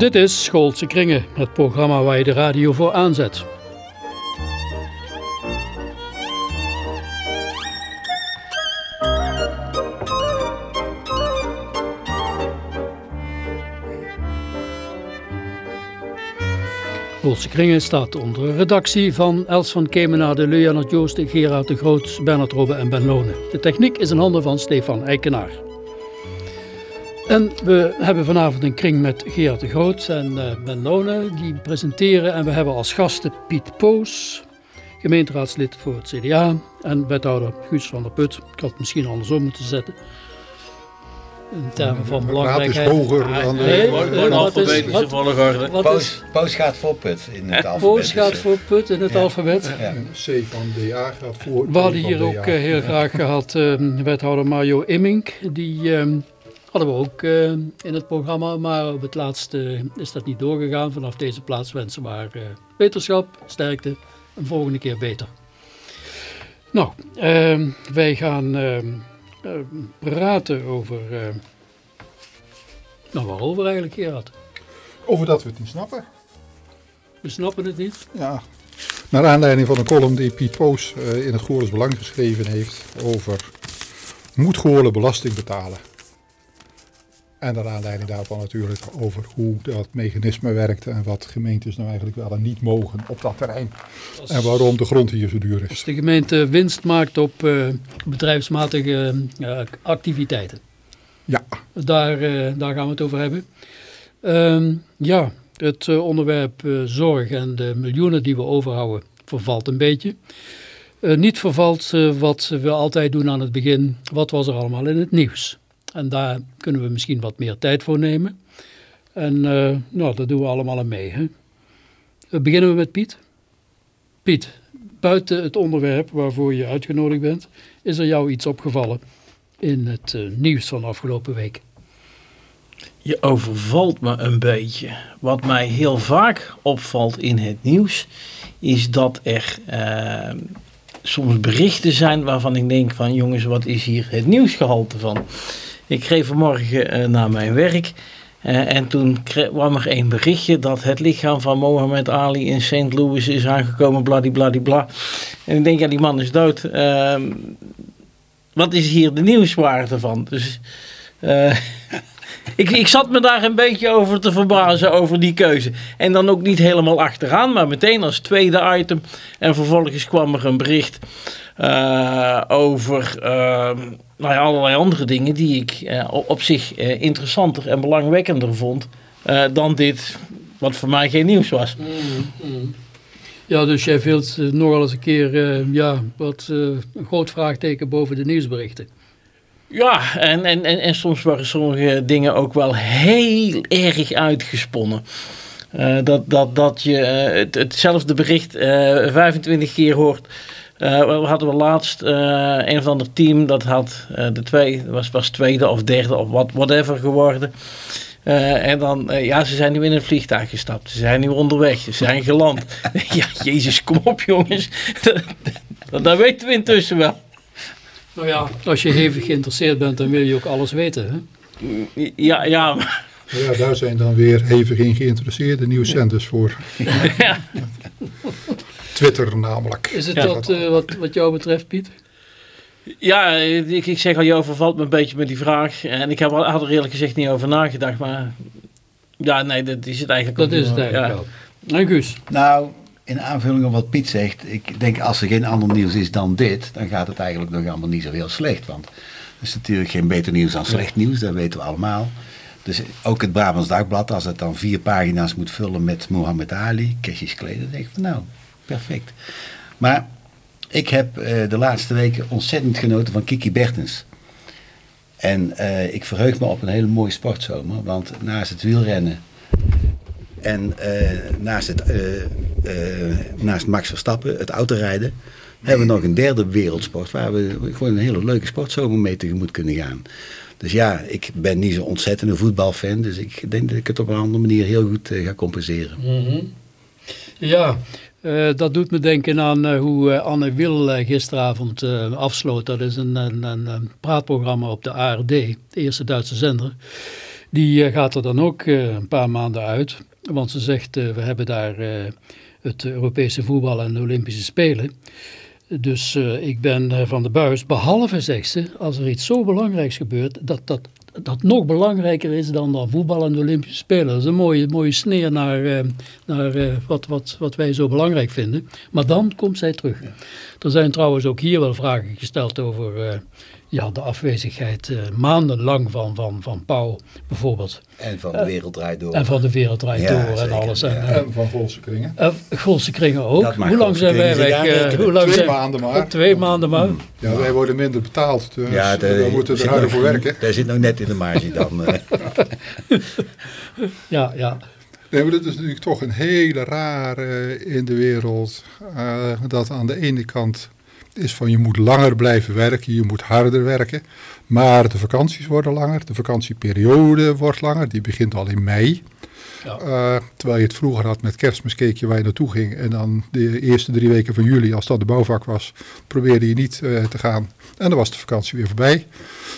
Dit is Schoolse Kringen, het programma waar je de radio voor aanzet. Schoolse Kringen staat onder redactie van Els van Kemenade, Leonard Joosten, Gerard de Groot, Bernard Robbe en Ben Lonen. De techniek is in handen van Stefan Eikenaar. En we hebben vanavond een kring met Gerard de Groot en Ben Lonen die presenteren. En we hebben als gasten Piet Poos, gemeenteraadslid voor het CDA. En wethouder Guus van der Put. Ik had het misschien andersom moeten zetten. In termen van belangrijkheid. is hoger dan de... Nee, alfabetische volgorde. Poos, Poos gaat voor Put in het alfabet. Poos gaat voor Put in het Ja. alfabet. Ja. C van DA gaat voor. We hadden hier ook eh, heel graag gehad eh, wethouder Mario Immink. Die eh, hadden we ook eh, in het programma. Maar op het laatste is dat niet doorgegaan. Vanaf deze plaats wensen we haar eh, wetenschap, sterkte en volgende keer beter. Nou, eh, wij gaan eh, eh, praten over... nou, waarover eigenlijk, Gerard? Over dat we het niet snappen. We snappen het niet. Ja. Naar aanleiding van een column die Piet Poos in het Goorles Belang geschreven heeft over moet Goorlen belasting betalen. En naar aanleiding daarvan natuurlijk over hoe dat mechanisme werkt en wat gemeentes nou eigenlijk wel en niet mogen op dat terrein. En waarom de grond hier zo duur Als is. de gemeente winst maakt op eh, bedrijfsmatige eh, activiteiten. Ja, Daar, eh, daar gaan we het over hebben. Ehm, ja, het onderwerp zorg en de miljoenen die we overhouden vervalt een beetje. Niet vervalt wat we altijd doen aan het begin. Wat was er allemaal in het nieuws? En daar kunnen we misschien wat meer tijd voor nemen. En eh, nou, dat doen we allemaal mee. Hè? Beginnen we met Piet. Piet, buiten het onderwerp waarvoor je uitgenodigd bent, is er jou iets opgevallen in het eh, nieuws van afgelopen week? Je overvalt me een beetje. Wat mij heel vaak opvalt in het nieuws, is dat er eh, soms berichten zijn waarvan ik denk van jongens, wat is hier het nieuwsgehalte van? Ik kreeg vanmorgen eh, naar mijn werk eh, en toen kwam er een berichtje dat het lichaam van Mohammed Ali in St. Louis is aangekomen, bladibladibla. En ik denk, ja, die man is dood. Ehm, wat is hier de nieuwswaarde van? Dus eh, ik, ik zat me daar een beetje over te verbazen over die keuze. En dan ook niet helemaal achteraan, maar meteen als tweede item. En vervolgens kwam er een bericht over eh, nou ja, allerlei andere dingen die ik eh, op- zich eh, interessanter en belangwekkender vond eh, dan dit, wat voor mij geen nieuws was. Ja, dus jij wilt nogal eens een keer ja, wat, een groot vraagteken boven de nieuwsberichten. Ja, en, en, en, en soms waren sommige dingen ook wel heel erg uitgesponnen. Dat, dat, dat je het, hetzelfde bericht eh 25 keer hoort. Eh, we hadden we laatst eh, een of ander team dat had eh, de twee, was, was tweede of derde of wat, whatever geworden. Eh, en dan, ja, ze zijn nu in een vliegtuig gestapt. Ze zijn nu onderweg. Ze zijn geland. ja, jezus, kom op jongens. dat, dat weten we intussen wel. Nou ja, als je hevig geïnteresseerd bent, dan wil je ook alles weten. Hè? Ja, ja, maar- ja, daar zijn dan weer hevig in geïnteresseerde nieuwszenders voor. ja. Twitter namelijk. Is het Ja. dat eh, wat, wat jou betreft, Piet? Ja, ik, ik zeg al, je overvalt me een beetje met die vraag. En ik heb, had er eerlijk gezegd niet over nagedacht. Maar ja, nee, dat is het eigenlijk Dat ook is het eigenlijk wel. Guus? Nou, in aanvulling op wat Piet zegt, ik denk als er geen ander nieuws is dan dit, dan gaat het eigenlijk nog allemaal niet zo heel slecht. Want er is natuurlijk geen beter nieuws dan slecht nieuws, dat weten we allemaal. Dus ook het Brabants Dagblad, als het dan vier pagina's moet vullen met Mohammed Ali, Cassius Kleder, dan denk ik van nou, perfect. Maar ik heb eh, de laatste weken ontzettend genoten van Kiki Bertens. En eh, ik verheug me op een hele mooie sportzomer, want naast het wielrennen en eh, naast, het, naast Max Verstappen, het autorijden, hebben we nog een derde wereldsport waar we gewoon een hele leuke sportzomer mee tegemoet kunnen gaan. Dus ja, ik ben niet zo ontzettend een voetbalfan, dus ik denk dat ik het op een andere manier heel goed ga compenseren. Ja, eh, dat doet me denken aan eh, hoe eh, Anne Wil gisteravond afsloot. Dat is een, een, een, praatprogramma op de ARD, de eerste Duitse zender. Die gaat er dan ook een paar maanden uit. Want ze zegt, we hebben daar het Europese voetbal en de Olympische Spelen. Dus ik ben van de buis. Behalve, zegt ze, als er iets zo belangrijks gebeurt, dat dat, dat nog belangrijker is dan, dan voetbal en de Olympische Spelen. Dat is een mooie, mooie sneer naar, eh, naar eh, wat, wat, wat wij zo belangrijk vinden. Maar dan komt zij terug. Er zijn trouwens ook hier wel vragen gesteld over eh, ja, de afwezigheid eh, maandenlang van, van, van Pauw bijvoorbeeld. En van de wereld draait door. En van de wereld draait Ja, door en alles. En, ja. eh, En van Golse kringen. eh, Golse kringen ook. Hoe lang Golse zijn wij weg? eh, hoe lang Twee zijn- maanden maar. Twee maanden maar. Ja, wij worden minder betaald, dus ja, we moeten er harder voor werken. Daar zit nog net in de marge dan. eh. Ja, ja. Nee, maar dat is natuurlijk toch een hele rare in de wereld. eh, dat aan de ene kant is van je moet langer blijven werken, je moet harder werken. Maar de vakanties worden langer, de vakantieperiode wordt langer, die begint al in mei. Ja. Eh, terwijl je het vroeger had met kerstmis keek je waar je naartoe ging. En dan de eerste drie weken van juli, als dat de bouwvak was, probeerde je niet eh, te gaan. En dan was de vakantie weer voorbij.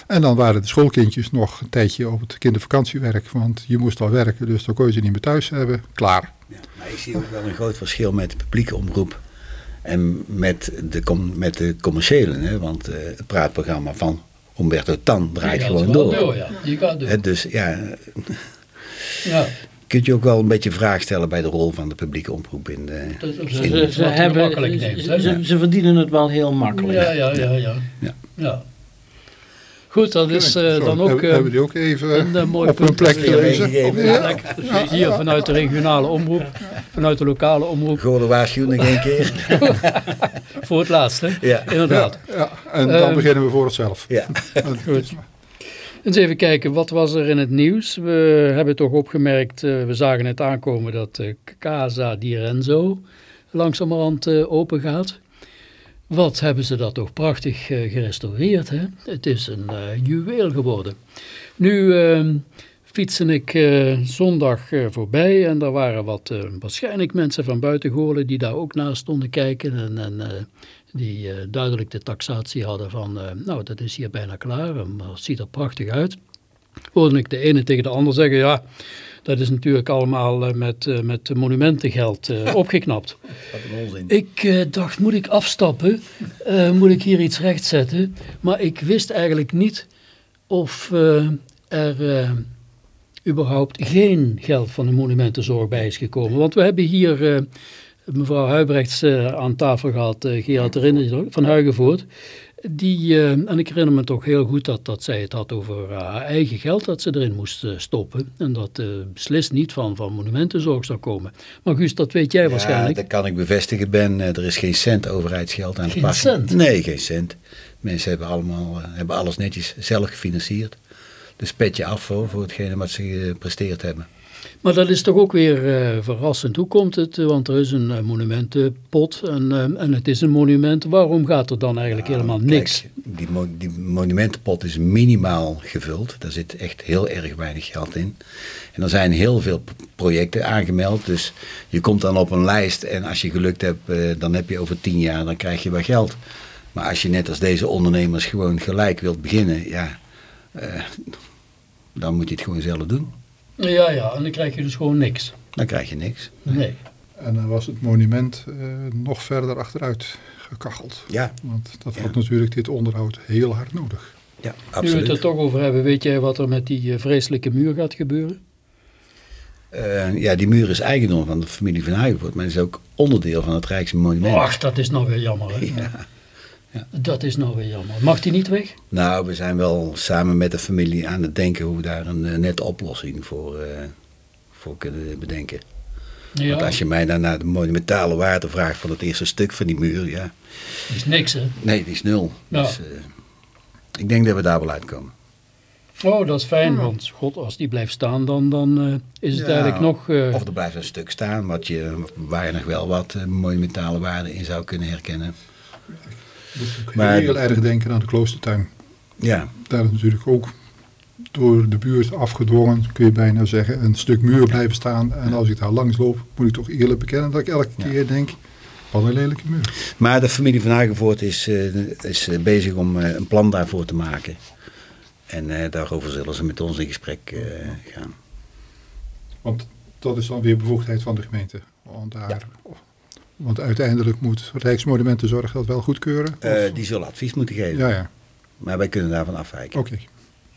En dan waren de schoolkindjes nog een tijdje op het kindervakantiewerk. Want je moest al werken, dus dan kon je ze niet meer thuis hebben. Klaar. Ja, maar ik zie ook wel een groot verschil met de publieke omroep en met de, com- met de commerciële. Hè? Want eh, het praatprogramma van Umberto Tan draait gewoon wel door. ja. Die gaat door. Hè, dus ja, Ja. kunt je ook wel een beetje vraag stellen bij de rol van de publieke omroep in de... Je hebben, neemt, ze- ze verdienen het wel heel makkelijk. Ja, ja, ja, ja. Ja. Goed, dat is eh, dan ook hebben, eh, hebben die ook even een eh, mooi op punt plek gelezen. plek. Dus hier vanuit de regionale omroep, vanuit de lokale omroep, Goede waarschuwing nog één keer. voor het laatste. Ja. Inderdaad. Ja, en dan Ehm, beginnen we voor onszelf. Ja. Goed. Eens even kijken, wat was er in het nieuws? We hebben toch opgemerkt, eh, we zagen het aankomen dat eh, Casa di Renzo langzamerhand eh, open gaat. Wat hebben ze dat toch prachtig eh, gerestaureerd. Hè? Het is een eh, juweel geworden. Nu ehm fietsen ik eh, zondag voorbij en daar waren wat, waarschijnlijk mensen van buiten Goorlen die daar ook naar stonden kijken. En, en die duidelijk de taxatie hadden van, nou dat is hier bijna klaar, en het ziet er prachtig uit. Hoorde ik de ene tegen de ander zeggen, ja, dat is natuurlijk allemaal eh, met, eh, met monumentengeld eh, opgeknapt. Wat een onzin. Ik dacht, moet ik afstappen? Moet ik hier iets rechtzetten? Maar ik wist eigenlijk niet of er überhaupt geen geld van de monumentenzorg bij is gekomen. Want we hebben hier mevrouw Huibrechts aan tafel gehad, eh Gerard nog, van Huigenvoort. Die, eh, en ik herinner me toch heel goed dat, dat zij het had over eh, haar eigen geld dat ze erin moest eh, stoppen. En dat eh, beslist niet van, van monumentenzorg zou komen. Maar Guus, dat weet jij waarschijnlijk. Ja, dat kan ik bevestigen, Ben. Er is geen cent overheidsgeld aan Geen de pas. cent? Nee, geen cent. Mensen hebben, allemaal, hebben alles netjes zelf gefinancierd. Dus petje af voor, voor hetgene wat ze gepresteerd hebben. Maar dat is toch ook weer eh, verrassend. Hoe komt het? Want er is een eh, monumentenpot en, eh, en het is een monument. Waarom gaat er dan eigenlijk helemaal Kijk, niks? Die, mo- die monumentenpot is minimaal gevuld. Daar zit echt heel erg weinig geld in. En er zijn heel veel projecten aangemeld. Dus je komt dan op een lijst en als je gelukt hebt, dan heb je over tien jaar, dan krijg je wel geld. Maar als je net als deze ondernemers gewoon gelijk wilt beginnen, ja, dan moet je het gewoon zelf doen. Ja, ja, en dan krijg je dus gewoon niks. Dan krijg je niks. Nee. En dan was het monument eh, nog verder achteruit gekacheld. Ja, Want dat Ja. had natuurlijk dit onderhoud heel hard nodig. ja Nu we absoluut. het er toch over hebben, weet jij wat er met die eh, vreselijke muur gaat gebeuren? Eh, ja, die muur is eigendom van de familie van Huigenvoort, maar het is ook onderdeel van het Rijksmonument. Ach, dat is nou weer jammer. Hè? Ja. Dat is nou weer jammer. Mag die niet weg? Nou, we zijn wel samen met de familie aan het denken hoe we daar een eh, nette oplossing voor, eh, voor kunnen bedenken. Ja, Want als je mij dan naar de monumentale waarde vraagt van het eerste stuk van die muur, ja. dat is niks hè. Nee, die is nul. Ja. Dus, eh, ik denk dat we daar wel uitkomen. Oh, dat is fijn, want god, als die blijft staan, dan, dan eh, is het Ja, eigenlijk nog... eh, Of er blijft een stuk staan wat je, waar je nog wel wat monumentale waarde in zou kunnen herkennen. Ik Maar- heel erg denken aan de kloostertuin. Ja, Daar is natuurlijk ook door de buurt afgedwongen, kun je bijna zeggen, een stuk muur blijven staan. En als ik daar langs loop, moet ik toch eerlijk bekennen dat ik elke Ja. keer denk, wat een lelijke muur. maar de familie van Huigenvoort is, eh, is eh, bezig om eh, een plan daarvoor te maken. En daarover zullen ze met ons in gesprek gaan. Want dat is dan weer bevoegdheid van de gemeente. Want, daar, want uiteindelijk moet Rijksmonumentenzorg dat wel goedkeuren? Eh, die zullen advies moeten geven. ja, ja. Maar wij kunnen daarvan afwijken. Oké.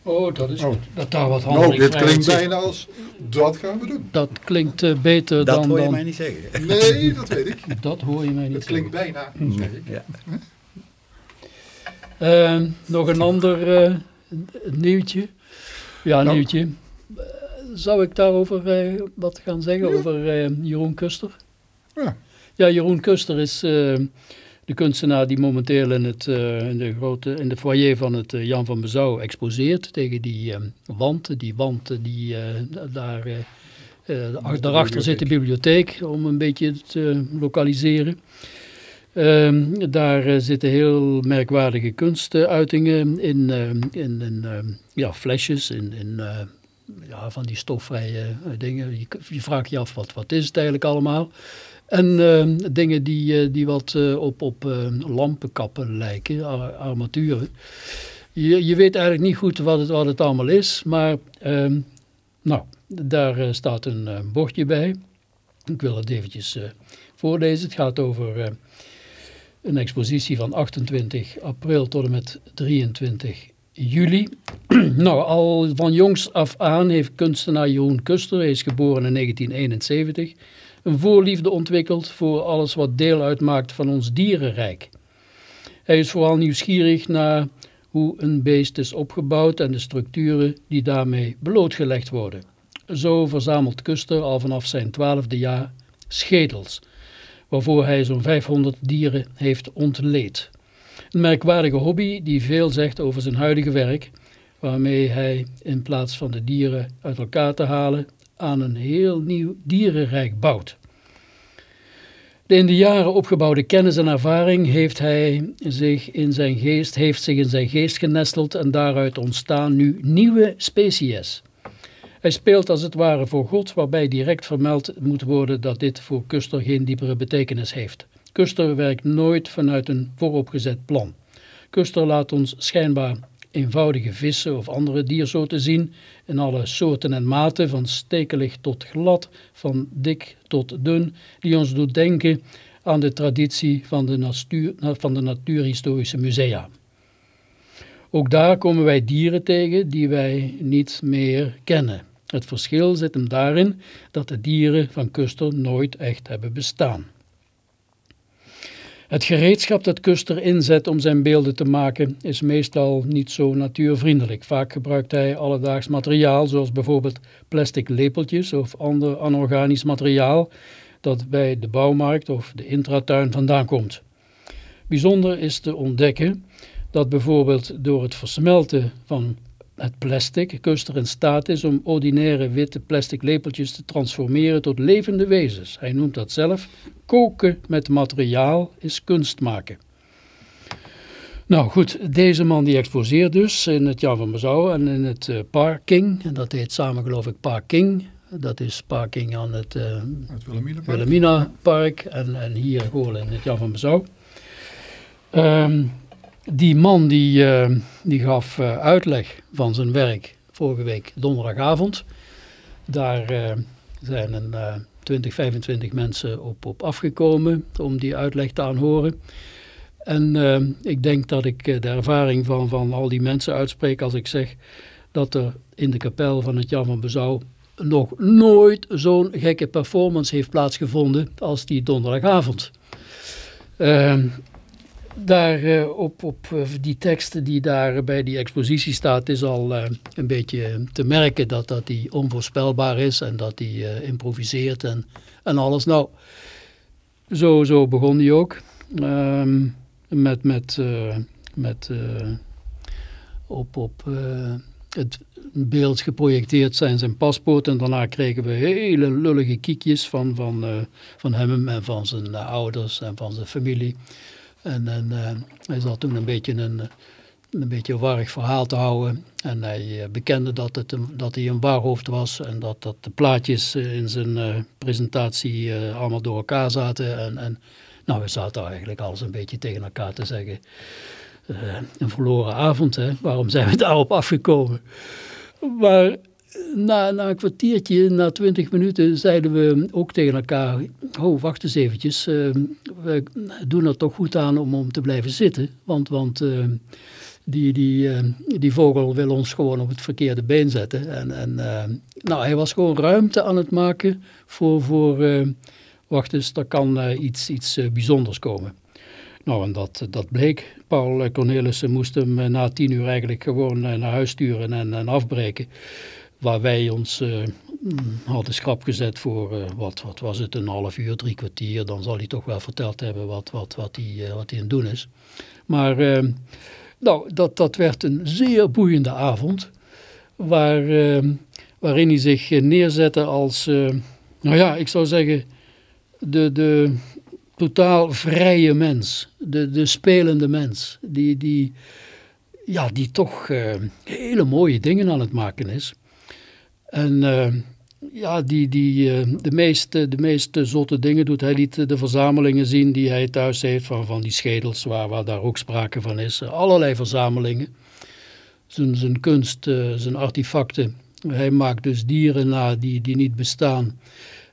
Oh, dat is Oh. goed. Dat daar wat Nou, handeling dit klinkt bijna als, dat gaan we doen. Dat klinkt eh, beter Dat dan... hoor je dan mij niet zeggen. Nee, dat weet ik. Dat hoor je mij niet klinkt zeggen. bijna, zeg ik. Ja. Eh, nog een ander eh, nieuwtje. Ja, Nou. nieuwtje. Zou ik daarover eh, wat gaan zeggen? Ja. Over eh, Jeroen Kuster? Ja. Ja, Jeroen Kuster is eh, de kunstenaar die momenteel in, het, eh, in, de, grote, in de foyer van het eh, Jan van Bezouw exposeert. Tegen die eh, wand. Die wand eh, die daar... ach- daarachter zit de bibliotheek, om een beetje te lokaliseren. Ehm, daar zitten heel merkwaardige kunstuitingen in, in, in eh, ja, flesjes, in, in ja, van die stofvrije dingen. Je, je vraagt je af, wat, wat is het eigenlijk allemaal? En eh, dingen die, eh, die wat eh, op, op lampenkappen lijken, ar- armaturen. Je, je weet eigenlijk niet goed wat het, wat het allemaal is, maar ehm, nou, daar staat een bordje bij. Ik wil het eventjes voorlezen. Het gaat over een expositie van 28 april tot en met 23 juli. nou, al van jongs af aan heeft kunstenaar Jeroen Kuster, hij is geboren in 1971, een voorliefde ontwikkeld voor alles wat deel uitmaakt van ons dierenrijk. Hij is vooral nieuwsgierig naar hoe een beest is opgebouwd en de structuren die daarmee blootgelegd worden. Zo verzamelt Kuster al vanaf zijn twaalfde jaar schedels, waarvoor hij zo'n 500 dieren heeft ontleed. Een merkwaardige hobby die veel zegt over zijn huidige werk, waarmee hij in plaats van de dieren uit elkaar te halen aan een heel nieuw dierenrijk bouwt. De in de jaren opgebouwde kennis en ervaring heeft hij zich in zijn geest, heeft zich in zijn geest genesteld en daaruit ontstaan nu nieuwe species. Hij speelt als het ware voor God, waarbij direct vermeld moet worden dat dit voor Kuster geen diepere betekenis heeft. Kuster werkt nooit vanuit een vooropgezet plan. Kuster laat ons schijnbaar eenvoudige vissen of andere diersoorten zien in alle soorten en maten, van stekelig tot glad, van dik tot dun, die ons doet denken aan de traditie van de, natuur, van de natuurhistorische musea. Ook daar komen wij dieren tegen die wij niet meer kennen. Het verschil zit hem daarin dat de dieren van Kuster nooit echt hebben bestaan. Het gereedschap dat Kuster inzet om zijn beelden te maken is meestal niet zo natuurvriendelijk. Vaak gebruikt hij alledaags materiaal zoals bijvoorbeeld plastic lepeltjes of ander anorganisch materiaal dat bij de bouwmarkt of de intratuin vandaan komt. Bijzonder is te ontdekken dat bijvoorbeeld door het versmelten van het plastic Kuster in staat is om ordinaire witte plastic lepeltjes te transformeren tot levende wezens. Hij noemt dat zelf koken met materiaal is kunst maken. Nou goed, deze man die exposeert dus in het Jan van Bezouw en in het uh, Parking. En dat heet samen geloof ik Parking. Dat is Parking aan het uh, Het Wilhelminapark. Wilhelmina Park en, en hier gewoon in het Jan van Bezouw. Um, die man die, uh, die gaf uh, uitleg van zijn werk vorige week donderdagavond. Daar uh, zijn een 20, 25 mensen op, op afgekomen om die uitleg te aanhoren. En ik denk dat ik de ervaring van, van al die mensen uitspreek als ik zeg dat er in de kapel van het Jan van Bezouw nog nooit zo'n gekke performance heeft plaatsgevonden als die donderdagavond. Ehm, daar uh, op, op uh, die teksten die daar bij die expositie staat, is al uh, een beetje te merken dat, dat die onvoorspelbaar is en dat hij improviseert en, en alles. Nou, zo, zo begon hij ook. Um, met met, met op, op het beeld geprojecteerd zijn zijn paspoort en daarna kregen we hele lullige kiekjes van, van, van hem en van zijn ouders en van zijn familie. En, en uh, hij zat toen een beetje een, een beetje warrig verhaal te houden. En hij uh, bekende dat, het dat hij een waarhoofd was en dat, dat de plaatjes uh, in zijn presentatie allemaal door elkaar zaten. En, en nou, we zaten eigenlijk alles een beetje tegen elkaar te zeggen. een verloren avond, hè? waarom zijn we daarop afgekomen? Maar na, na een kwartiertje, na twintig minuten, zeiden we ook tegen elkaar... Oh, wacht eens eventjes, uh, we doen er toch goed aan om, om te blijven zitten. Want, want uh, die, die, uh, die vogel wil ons gewoon op het verkeerde been zetten. En, en nou, hij was gewoon ruimte aan het maken voor... voor wacht eens, er kan iets, iets bijzonders komen. Nou, en dat, dat bleek. Paul Cornelissen moest hem na tien uur eigenlijk gewoon naar huis sturen en, en afbreken waar wij ons uh, hadden schrap gezet voor, uh, wat, wat was het, een half uur, drie kwartier. Dan zal hij toch wel verteld hebben wat, wat, wat, hij, uh, wat hij aan het doen is. Maar nou, dat, dat werd een zeer boeiende avond. Waar, waarin hij zich neerzette als, nou ja, ik zou zeggen, de, de totaal vrije mens. De, de spelende mens. Die, die, ja, die toch hele mooie dingen aan het maken is. En uh, ja, die, die, uh, de, meeste, de meeste zotte dingen doet. Hij liet de verzamelingen zien die hij thuis heeft van, van die schedels, waar, waar daar ook sprake van is. Allerlei verzamelingen. Zijn, zijn kunst, uh, zijn artefacten. Hij maakt dus dieren na die, die niet bestaan.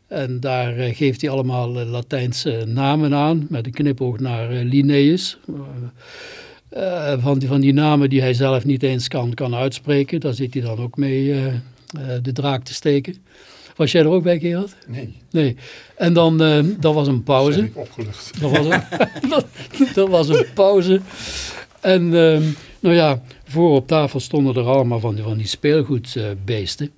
En daar geeft hij allemaal Latijnse namen aan, met een knipoog naar Linnaeus. van, die, van die namen die hij zelf niet eens kan, kan uitspreken, daar zit hij dan ook mee eh, de draak te steken. Was jij er ook bij, Gerard? Nee. Nee. En dan, uh, dat was een pauze. Ik opgelucht. Dat was een, dat, dat, was een pauze. En uh, nou ja, voor op tafel stonden er allemaal van die, van die speelgoedbeesten.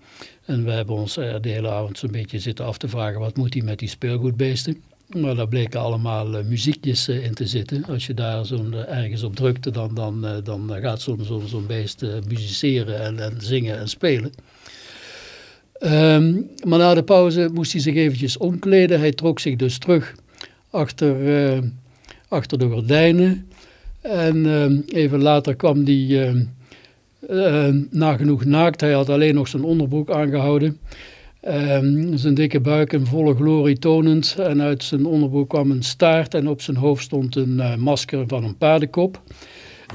en we hebben ons de hele avond zo'n beetje zitten af te vragen, wat moet hij met die speelgoedbeesten? Maar daar bleken allemaal muziekjes in te zitten. Als je daar zo'n ergens op drukte, dan, dan, dan gaat zo'n zo, zo beest musiceren en, en zingen en spelen. Um, maar na de pauze moest hij zich eventjes omkleden. Hij trok zich dus terug achter, uh, achter de gordijnen. En uh, even later kwam hij uh, nagenoeg naakt. Hij had alleen nog zijn onderbroek aangehouden. Ehm, zijn dikke buik in volle glorie tonend. En uit zijn onderbroek kwam een staart en op zijn hoofd stond een masker van een paardenkop.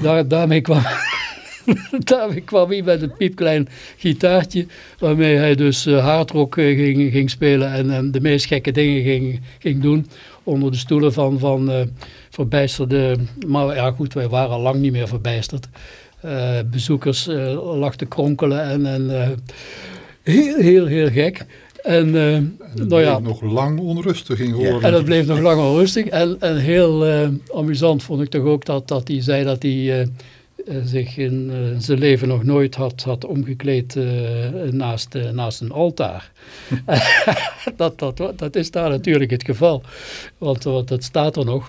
Daar, daarmee kwam... Daar kwam hij met een piepklein gitaartje, waarmee hij dus uh, hardrock uh, ging, ging spelen en, en, de meest gekke dingen ging, ging doen. Onder de stoelen van, van uh, verbijsterde, maar ja goed, wij waren al lang niet meer verbijsterd. bezoekers lag te kronkelen en, en heel, heel, heel gek. En, uh, en dat nou ja, nog lang onrustig in geworden. Ja, en dat bleef nog lang onrustig. En, en heel uh, amusant vond ik toch ook dat, dat hij zei dat hij uh, zich in zijn leven nog nooit had, had omgekleed naast, naast een altaar. dat, dat, dat is daar natuurlijk het geval. Want, want het staat er nog.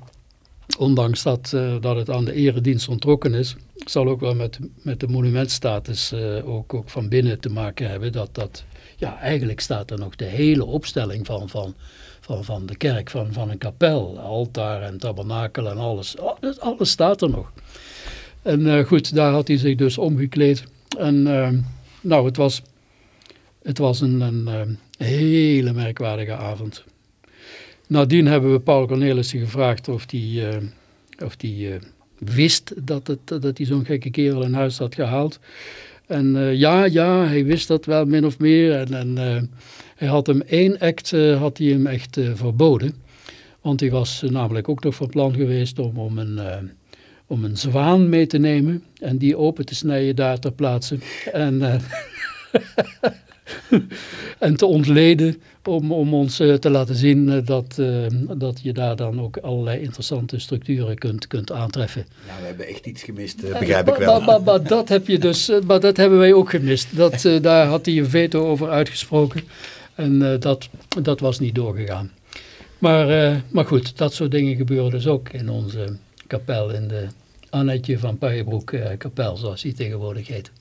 Ondanks dat, dat het aan de eredienst ontrokken is. Zal ook wel met, met de monumentstatus ook, ook van binnen te maken hebben. Dat dat ja, eigenlijk staat er nog de hele opstelling van, van, van, van de kerk, van, van een kapel, altaar en tabernakel en alles. Alles staat er nog. En uh, goed, daar had hij zich dus omgekleed. En uh, nou, het was, het was een, een uh, hele merkwaardige avond. Nadien hebben we Paul Cornelissen gevraagd of hij of die, wist dat, het, dat hij zo'n gekke kerel in huis had gehaald. En ja, ja, hij wist dat wel min of meer. En, en hij had hem één act had hij hem echt verboden. Want hij was namelijk ook nog van plan geweest om, om, een, om een zwaan mee te nemen. En die open te snijden daar ter plaatse. En, en te ontleden om, om ons uh, te laten zien uh, dat, uh, dat je daar dan ook allerlei interessante structuren kunt, kunt aantreffen. Nou, we hebben echt iets gemist, begrijp ik wel. Maar, maar, maar, dat heb je dus, maar dat hebben wij ook gemist. Dat, daar had hij een veto over uitgesproken en dat, dat was niet doorgegaan. Maar, maar goed, dat soort dingen gebeuren dus ook in onze kapel, in de Annetje van Puijenbroek kapel, zoals die tegenwoordig heet.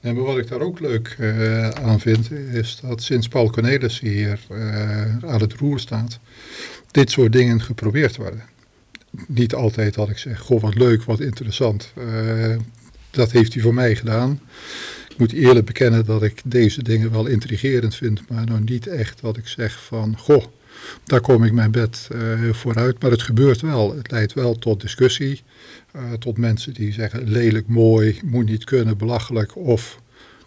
En wat ik daar ook leuk uh, aan vind, is dat sinds Paul Cornelis hier uh, aan het roer staat, dit soort dingen geprobeerd worden. Niet altijd dat ik zeg, goh wat leuk, wat interessant. Dat heeft hij voor mij gedaan. Ik moet eerlijk bekennen dat ik deze dingen wel intrigerend vind, maar nog niet echt dat ik zeg van, goh, daar kom ik mijn bed uh, vooruit. Maar het gebeurt wel. Het leidt wel tot discussie. Uh, tot mensen die zeggen lelijk, mooi, moet niet kunnen, belachelijk. Of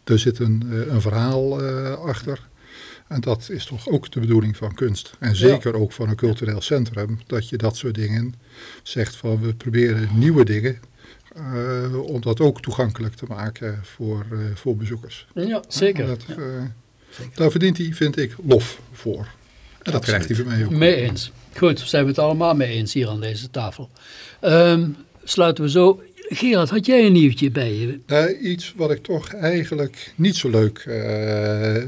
er zit een, uh, een verhaal achter. En dat is toch ook de bedoeling van kunst. En zeker ook van een cultureel centrum. Dat je dat soort dingen zegt van we proberen nieuwe dingen uh, om dat ook toegankelijk te maken voor, uh, voor bezoekers. Ja, zeker. Dat, uh, zeker. Daar verdient hij, vind ik, lof voor. En dat krijgt hij van mij ook. Mee eens. Goed, zijn we het allemaal mee eens hier aan deze tafel. Um, sluiten we zo. Gerard, had jij een nieuwtje bij je? Uh, iets wat ik toch eigenlijk niet zo leuk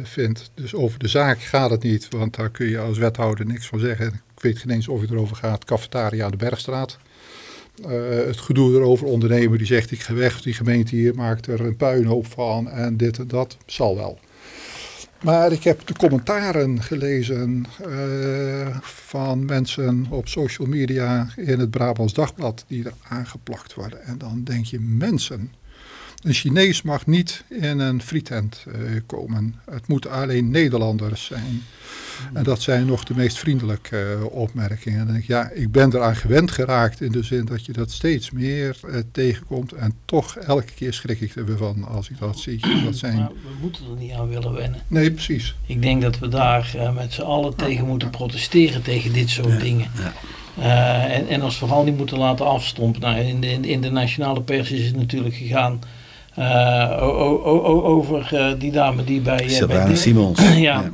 vind. Dus over de zaak gaat het niet, want daar kun je als wethouder niks van zeggen. Ik weet geen eens of het erover gaat. Cafetaria aan de Bergstraat. Uh, het gedoe erover ondernemer die zegt ik ga weg, die gemeente hier maakt er een puinhoop van en dit en dat, zal wel. Maar ik heb de commentaren gelezen uh, van mensen op social media in het Brabants Dagblad die er aangeplakt worden. En dan denk je mensen, een Chinees mag niet in een frietent uh, komen. Het moeten alleen Nederlanders zijn. En dat zijn nog de meest vriendelijke uh, opmerkingen. En dan denk ik, ja, ik ben eraan gewend geraakt in de zin dat je dat steeds meer uh, tegenkomt. En toch elke keer schrik ik er weer van als ik dat zie. Dat zijn... Maar we moeten er niet aan willen wennen. Nee, precies. Ik denk dat we daar uh, met z'n allen tegen moeten protesteren tegen dit soort ja, dingen. Ja. Uh, en, en ons vooral niet moeten laten afstompen. Nou, in, de, in de nationale pers is het natuurlijk gegaan uh, over uh, die dame die bij... Sylvana Simons. ja, ja,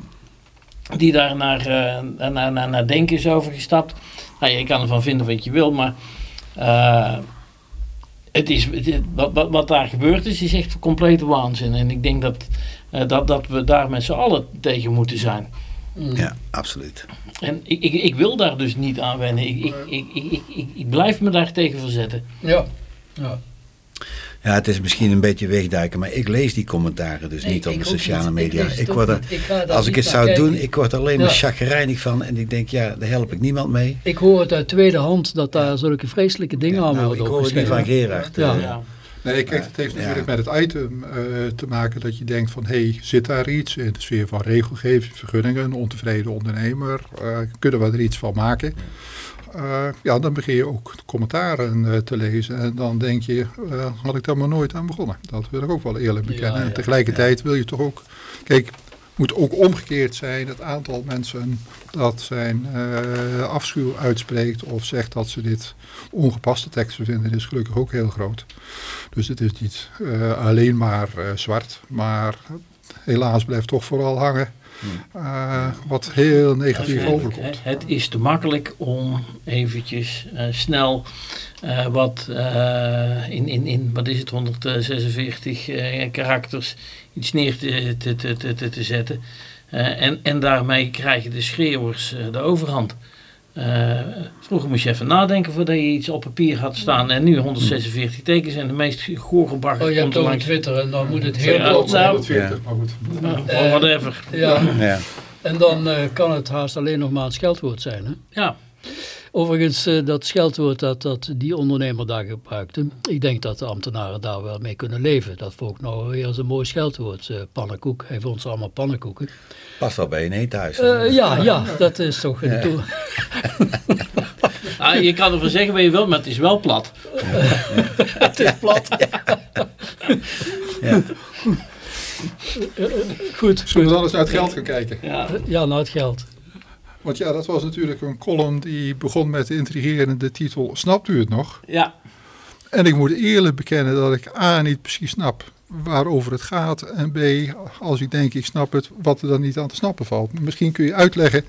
die daar naar, uh, naar, naar, naar denken is overgestapt. Nou, je kan ervan vinden wat je wil, maar het is, het, wat, wat, wat, daar gebeurd is, is echt complete waanzin. En ik denk dat, dat, dat we daar met z'n allen tegen moeten zijn. Mm. Ja, absoluut. En ik, ik, ik wil daar dus niet aan wennen. Ik, ik, ik, ik, ik, ik blijf me daar tegen verzetten. Ja, ja. Ja, het is misschien een beetje wegduiken, maar ik lees die commentaren dus niet op de sociale niet. media. Ik, ik word er, als ik het zou kijken. doen, ik word er alleen maar chagrijnig van en ik denk, ja, daar help ik niemand mee. Ik hoor het uit tweede hand dat daar zulke vreselijke dingen ja, aan nou, worden Ik hoor het niet van Gerard. Ja. Uh, ja. Nee, kijk, het heeft natuurlijk met het item uh, te maken dat je denkt van, hé, hey, zit daar iets in de sfeer van regelgeving, vergunningen, ontevreden ondernemer, uh, kunnen we er iets van maken? Uh, ja, dan begin je ook commentaren uh, te lezen. En dan denk je, uh, had ik daar maar nooit aan begonnen. Dat wil ik ook wel eerlijk bekennen. Ja, ja, en tegelijkertijd wil je toch ook... Kijk, moet ook omgekeerd zijn. Het aantal mensen dat zijn afschuw uitspreekt of zegt dat ze dit ongepaste teksten vinden, is gelukkig ook heel groot. Dus het is niet alleen maar zwart, maar helaas blijft toch vooral hangen uh, wat heel negatief overkomt. Het is te makkelijk om eventjes uh, snel uh, wat in, in, in, wat is het, 146 karakters iets neer te, te, te, te, te zetten. en, en daarmee krijgen de schreeuwers de overhand. Uh, vroeger moest je even nadenken voordat je iets op papier had staan. En nu 146 tekens en de meest goorgebakken. Oh, je hebt over Twitter en dan moet het heel ja, zijn. Nou, ja. Maar goed. Uh, uh, whatever. Ja. ja. En dan kan het haast alleen nog maar een scheldwoord zijn. Hè? Ja. Overigens, dat scheldwoord dat, dat die ondernemer daar gebruikte. Ik denk dat de ambtenaren daar wel mee kunnen leven. Dat vond ik nou weer eens een mooi scheldwoord. pannenkoek. Hij vond ze allemaal pannenkoeken. Past wel bij een eethuis. Uh, ja, ja, dat is toch een ja. ah, Je kan ervan zeggen wat je wilt, maar het is wel plat. het is plat. Ja. Goed. Zullen we dan eens naar het geld gaan kijken? Ja, ja naar het geld. Want ja, dat was natuurlijk een column die begon met de intrigerende titel Snapt u het nog? Ja. En ik moet eerlijk bekennen dat ik A niet precies snap waarover het gaat. En B, als ik denk ik snap het, wat er dan niet aan te snappen valt. Misschien kun je uitleggen,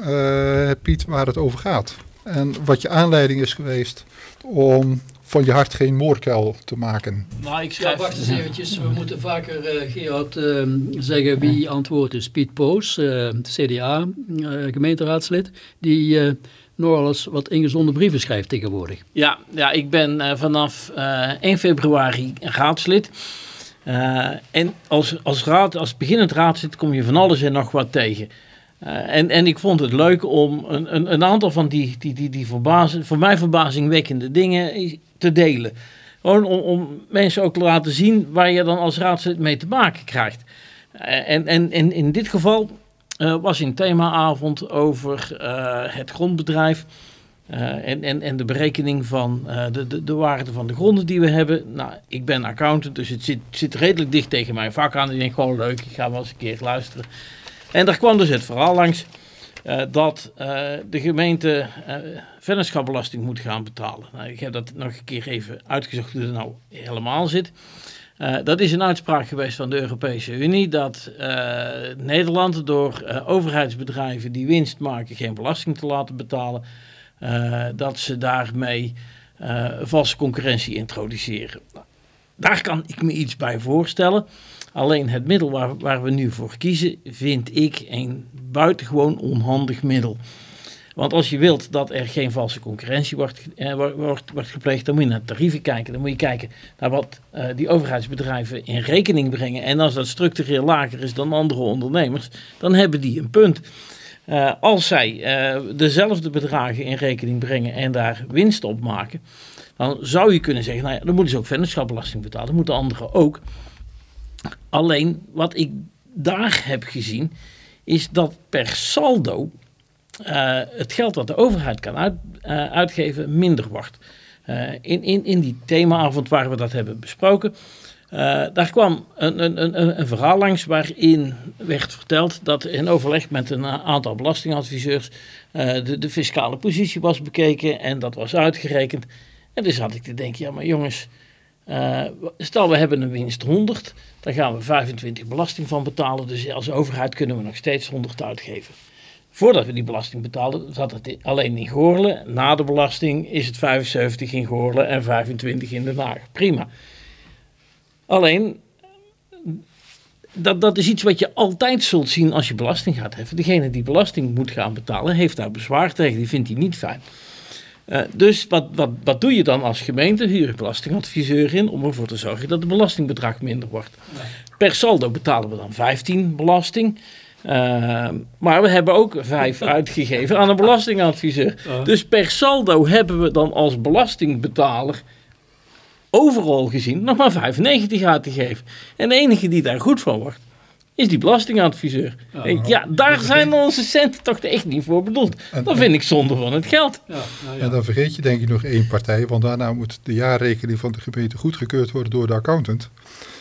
uh, Piet, waar het over gaat. En wat je aanleiding is geweest om van je hart geen moordkuil te maken. Nou, ik schrijf... Ja, wacht eens eventjes. We moeten vaker, uh, Gerard, uh, zeggen wie antwoordt is. Piet Poos, uh, CDA, gemeenteraadslid, die nogal eens wat ingezonde brieven schrijft tegenwoordig. Ja, ja ik ben vanaf 1 februari raadslid. Uh, en als, als, raad, als beginnend raadslid kom je van alles en nog wat tegen. Uh, en, en ik vond het leuk om een, een, een aantal van die, die, die, die voor mij verbazingwekkende dingen te delen. Gewoon om, om mensen ook te laten zien waar je dan als raadslid mee te maken krijgt. Uh, en, en, in dit geval eh, was in themaavond over eh, het grondbedrijf. eh, en, en, en de berekening van eh, de, de, de waarde van de gronden die we hebben. Nou, ik ben accountant, dus het zit, zit redelijk dicht tegen mijn vak aan. Ik denk gewoon leuk, ik ga wel eens een keer luisteren. En daar kwam dus het verhaal langs eh, dat eh, de gemeente eh vennootschapbelasting moet gaan betalen. Nou, ik heb dat nog een keer even uitgezocht hoe dat nou helemaal zit. Dat is een uitspraak geweest van de Europese Unie dat eh, Nederland door overheidsbedrijven die winst maken geen belasting te laten betalen, dat ze daarmee valse concurrentie introduceren. Nou, daar kan ik me iets bij voorstellen. Alleen het middel waar, we nu voor kiezen, vind ik een buitengewoon onhandig middel. Want als je wilt dat er geen valse concurrentie wordt, eh, wordt, wordt, gepleegd, dan moet je naar tarieven kijken. Dan moet je kijken naar wat eh, die overheidsbedrijven in rekening brengen. En als dat structureel lager is dan andere ondernemers, dan hebben die een punt. Eh, als zij eh, dezelfde bedragen in rekening brengen en daar winst op maken, dan zou je kunnen zeggen, nou ja, dan moeten ze ook vennootschapbelasting betalen. Dat moeten anderen ook. Alleen wat ik daar heb gezien, is dat per saldo eh, het geld dat de overheid kan eh, uitgeven minder wordt. Eh, in, in, in die themaavond waar we dat hebben besproken, daar kwam een, een, een, een verhaal langs waarin werd verteld dat in overleg met een aantal belastingadviseurs de, de fiscale positie was bekeken en dat was uitgerekend. En dus had ik te denken, ja maar jongens, eh, stel we hebben een winst 100, dan gaan we 25 belasting van betalen. Dus als overheid kunnen we nog steeds 100 uitgeven. Voordat we die belasting betalen, zat het alleen in Goorlen. Na de belasting is het 75 in Goorlen en 25 in Den Haag. Prima. Alleen, dat, dat is iets wat je altijd zult zien als je belasting gaat heffen. Degene die belasting moet gaan betalen, heeft daar bezwaar tegen. Die vindt hij niet fijn. Uh, dus wat, wat, wat doe je dan als gemeente? Huur een belastingadviseur in om ervoor te zorgen dat het belastingbedrag minder wordt. Nee. Per saldo betalen we dan 15 belasting. Uh, maar we hebben ook vijf uitgegeven aan een belastingadviseur. Uh. Dus per saldo hebben we dan als belastingbetaler overal gezien nog maar 95 uitgegeven. En de enige die daar goed van wordt, is die belastingadviseur. Uh. Ja, daar zijn onze centen toch echt niet voor bedoeld. En, dat vind ik zonde van het geld. Ja, nou ja. En dan vergeet je denk ik nog één partij, want daarna moet de jaarrekening van de gemeente goedgekeurd worden door de accountant.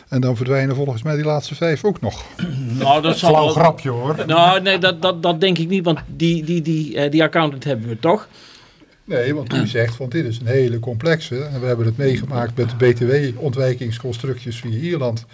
En dan verdwijnen volgens mij die laatste vijf ook nog. Nou, dat zal Flauw grapje hoor. Nou, nee, dat, dat, dat denk ik niet, want die, die, die, uh, die accountant hebben we toch. Nee, want u zegt, want dit is een hele complexe. En we hebben het meegemaakt met de BTW-ontwijkingsconstructies via Ierland.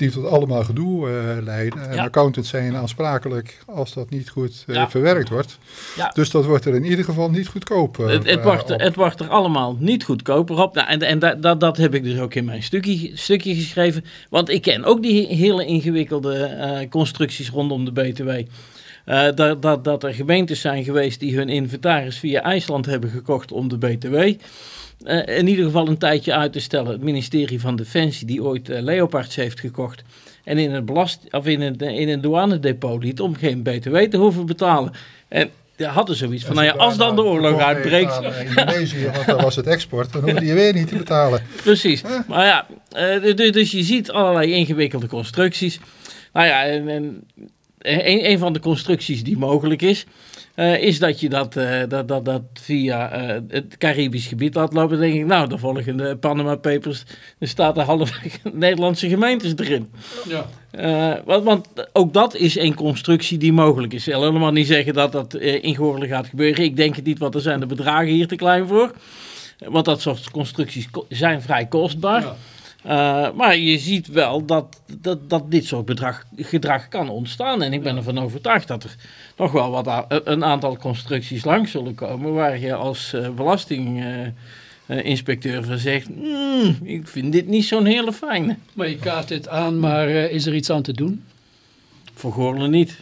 Die tot allemaal gedoe uh, leiden. En ja. accountants zijn aansprakelijk als dat niet goed uh, ja. verwerkt wordt. Ja. Dus dat wordt er in ieder geval niet goedkoper. Het, het, wordt, het wordt er allemaal niet goedkoper op. Nou, en en dat, dat, dat heb ik dus ook in mijn stukje, stukje geschreven. Want ik ken ook die hele ingewikkelde uh, constructies rondom de BTW. Uh, dat, dat, dat er gemeentes zijn geweest die hun inventaris via IJsland hebben gekocht om de BTW. Uh, in ieder geval een tijdje uit te stellen. Het ministerie van Defensie, die ooit uh, Leopards heeft gekocht. En in een, belast, of in een, in een douanedepot liet om geen BTW te hoeven betalen. En hadden zoiets van, nou ja, als dan de oorlog uitbreekt. In Indonesië, want dan was het export, dan hoefde je weer niet te betalen. Precies. Huh? Maar ja, dus, dus je ziet allerlei ingewikkelde constructies. Nou ja, en, en een, een, van de constructies die mogelijk is, uh, is dat je dat, uh, dat, dat, dat via uh, het Caribisch gebied laat lopen. Dan denk ik, nou, de volgende Panama Papers, er staat de halve Nederlandse gemeentes erin. Ja. Want, want, ook dat is een constructie die mogelijk is. Ik wil helemaal niet zeggen dat dat in gaat gebeuren. Ik denk het niet, want er zijn de bedragen hier te klein voor. Want dat soort constructies zijn vrij kostbaar. Ja. Uh, maar je ziet wel dat, dat, dat dit soort bedrag, gedrag kan ontstaan. En ik ben ervan overtuigd dat er nog wel wat een aantal constructies langs zullen komen. waar je als uh, belastinginspecteur uh, van zegt: mm, Ik vind dit niet zo'n hele fijne. Maar je kaart dit aan, maar is er iets aan te doen? Voor Goorlen niet.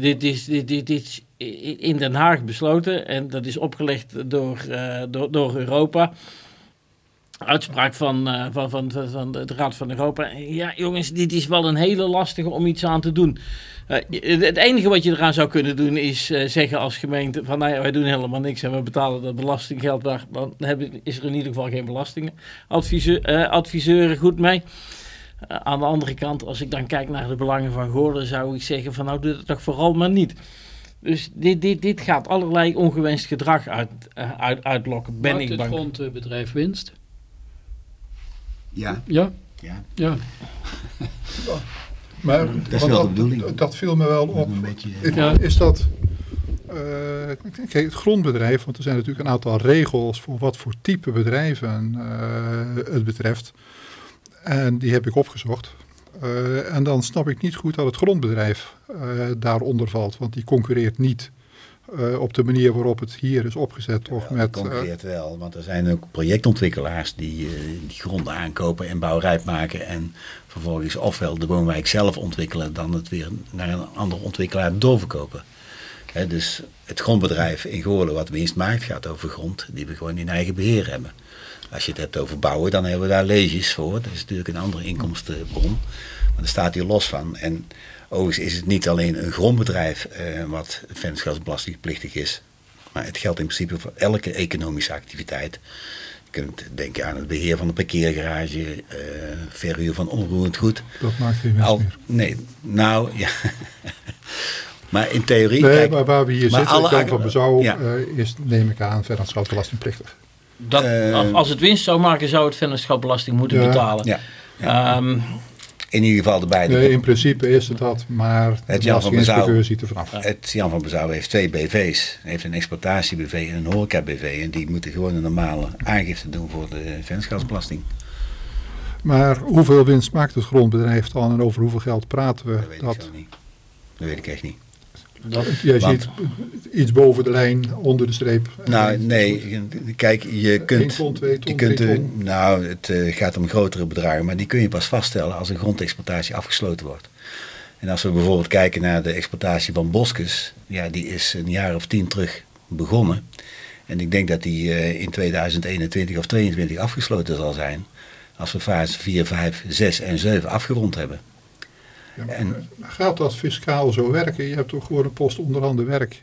dit, is, dit, dit, dit is in Den Haag besloten en dat is opgelegd door, door, door Europa uitspraak van, uh, van, van, van de Raad van Europa. Ja, jongens, dit is wel een hele lastige om iets aan te doen. Uh, het enige wat je eraan zou kunnen doen is uh, zeggen als gemeente van nou ja, wij doen helemaal niks en we betalen dat belastinggeld daar. Dan hebben, is er in ieder geval geen belastingadviseuren goed mee. Eh, aan de andere kant, als ik dan kijk naar de belangen van Goorlen, zou ik zeggen van nou doe het toch vooral maar niet. Dus dit, dit, dit gaat allerlei ongewenst gedrag uit, eh, uit, uitlokken, ben Maakt ik het bang. grondbedrijf winst? Ja, Ja, ja. ja. Maar Dat is want wel de bedoeling. Dat, dat viel me wel op. Een beetje, Is- Ja. Is dat... eh, kijk, het grondbedrijf, want er zijn natuurlijk een aantal regels voor wat voor type bedrijven eh, het betreft. En die heb ik opgezocht. Eh, en dan snap ik niet goed dat het grondbedrijf eh, daaronder valt. Want die concurreert niet eh, op de manier waarop het hier is opgezet. Wel, met, eh, concreet wel, want er zijn ook projectontwikkelaars die, eh, die gronden aankopen en bouwrijp maken en vervolgens ofwel de woonwijk zelf ontwikkelen dan het weer naar een andere ontwikkelaar doorverkopen. Hè, dus het grondbedrijf in Goorlen wat winst maakt gaat over grond die we gewoon in eigen beheer hebben. Als je het hebt over bouwen, dan hebben we daar leges voor. Dat is natuurlijk een andere inkomstenbron. Maar daar staat hier los van. En overigens is het niet alleen een grondbedrijf eh, wat vennootschapsbelastingplichtig is. Maar het geldt in principe voor elke economische activiteit. Je kunt denken aan het beheer van een parkeergarage, eh, verhuur van onroerend goed. dat maakt geen winst Al, meer. nee, nou ja. maar in theorie. Nee, kijk, maar waar we hier maar zitten, alle van Bezouw, ja. eh, is, neem ik aan, vennootschapsbelastingplichtig. Dat, als het winst zou maken, zou het vennootschapbelasting moeten Ja. betalen. ja, Ehm, in ieder geval de beide. Nee, in principe is het dat, maar de Het Jan van Bezouw. ziet er vanaf. Het Jan van Bezouw heeft twee BV's. Hij heeft een exploitatie-BV en een horeca-BV. En die moeten gewoon een normale aangifte doen voor de vennootschapsbelasting. Maar hoeveel winst maakt het grondbedrijf dan en over hoeveel geld praten we? Dat weet ik zo niet. Dat weet ik echt niet. Dat, jij Want- ziet iets boven de lijn, onder de streep. Nou, nee, kijk, je kunt... ton, twee ton, je kunt eh, ton. nou, het eh, gaat om grotere bedragen, maar die kun je pas vaststellen als een grondexploitatie afgesloten wordt. En als we bijvoorbeeld kijken naar de exploitatie van Boskes, ja, die is een jaar of tien terug begonnen. En ik denk dat die eh, in 2021 of 2022 afgesloten zal zijn. Als we fase 4, 5, 6 en 7 afgerond hebben. Ja, en- gaat dat fiscaal zo werken? Je hebt toch gewoon een post onderhande werk.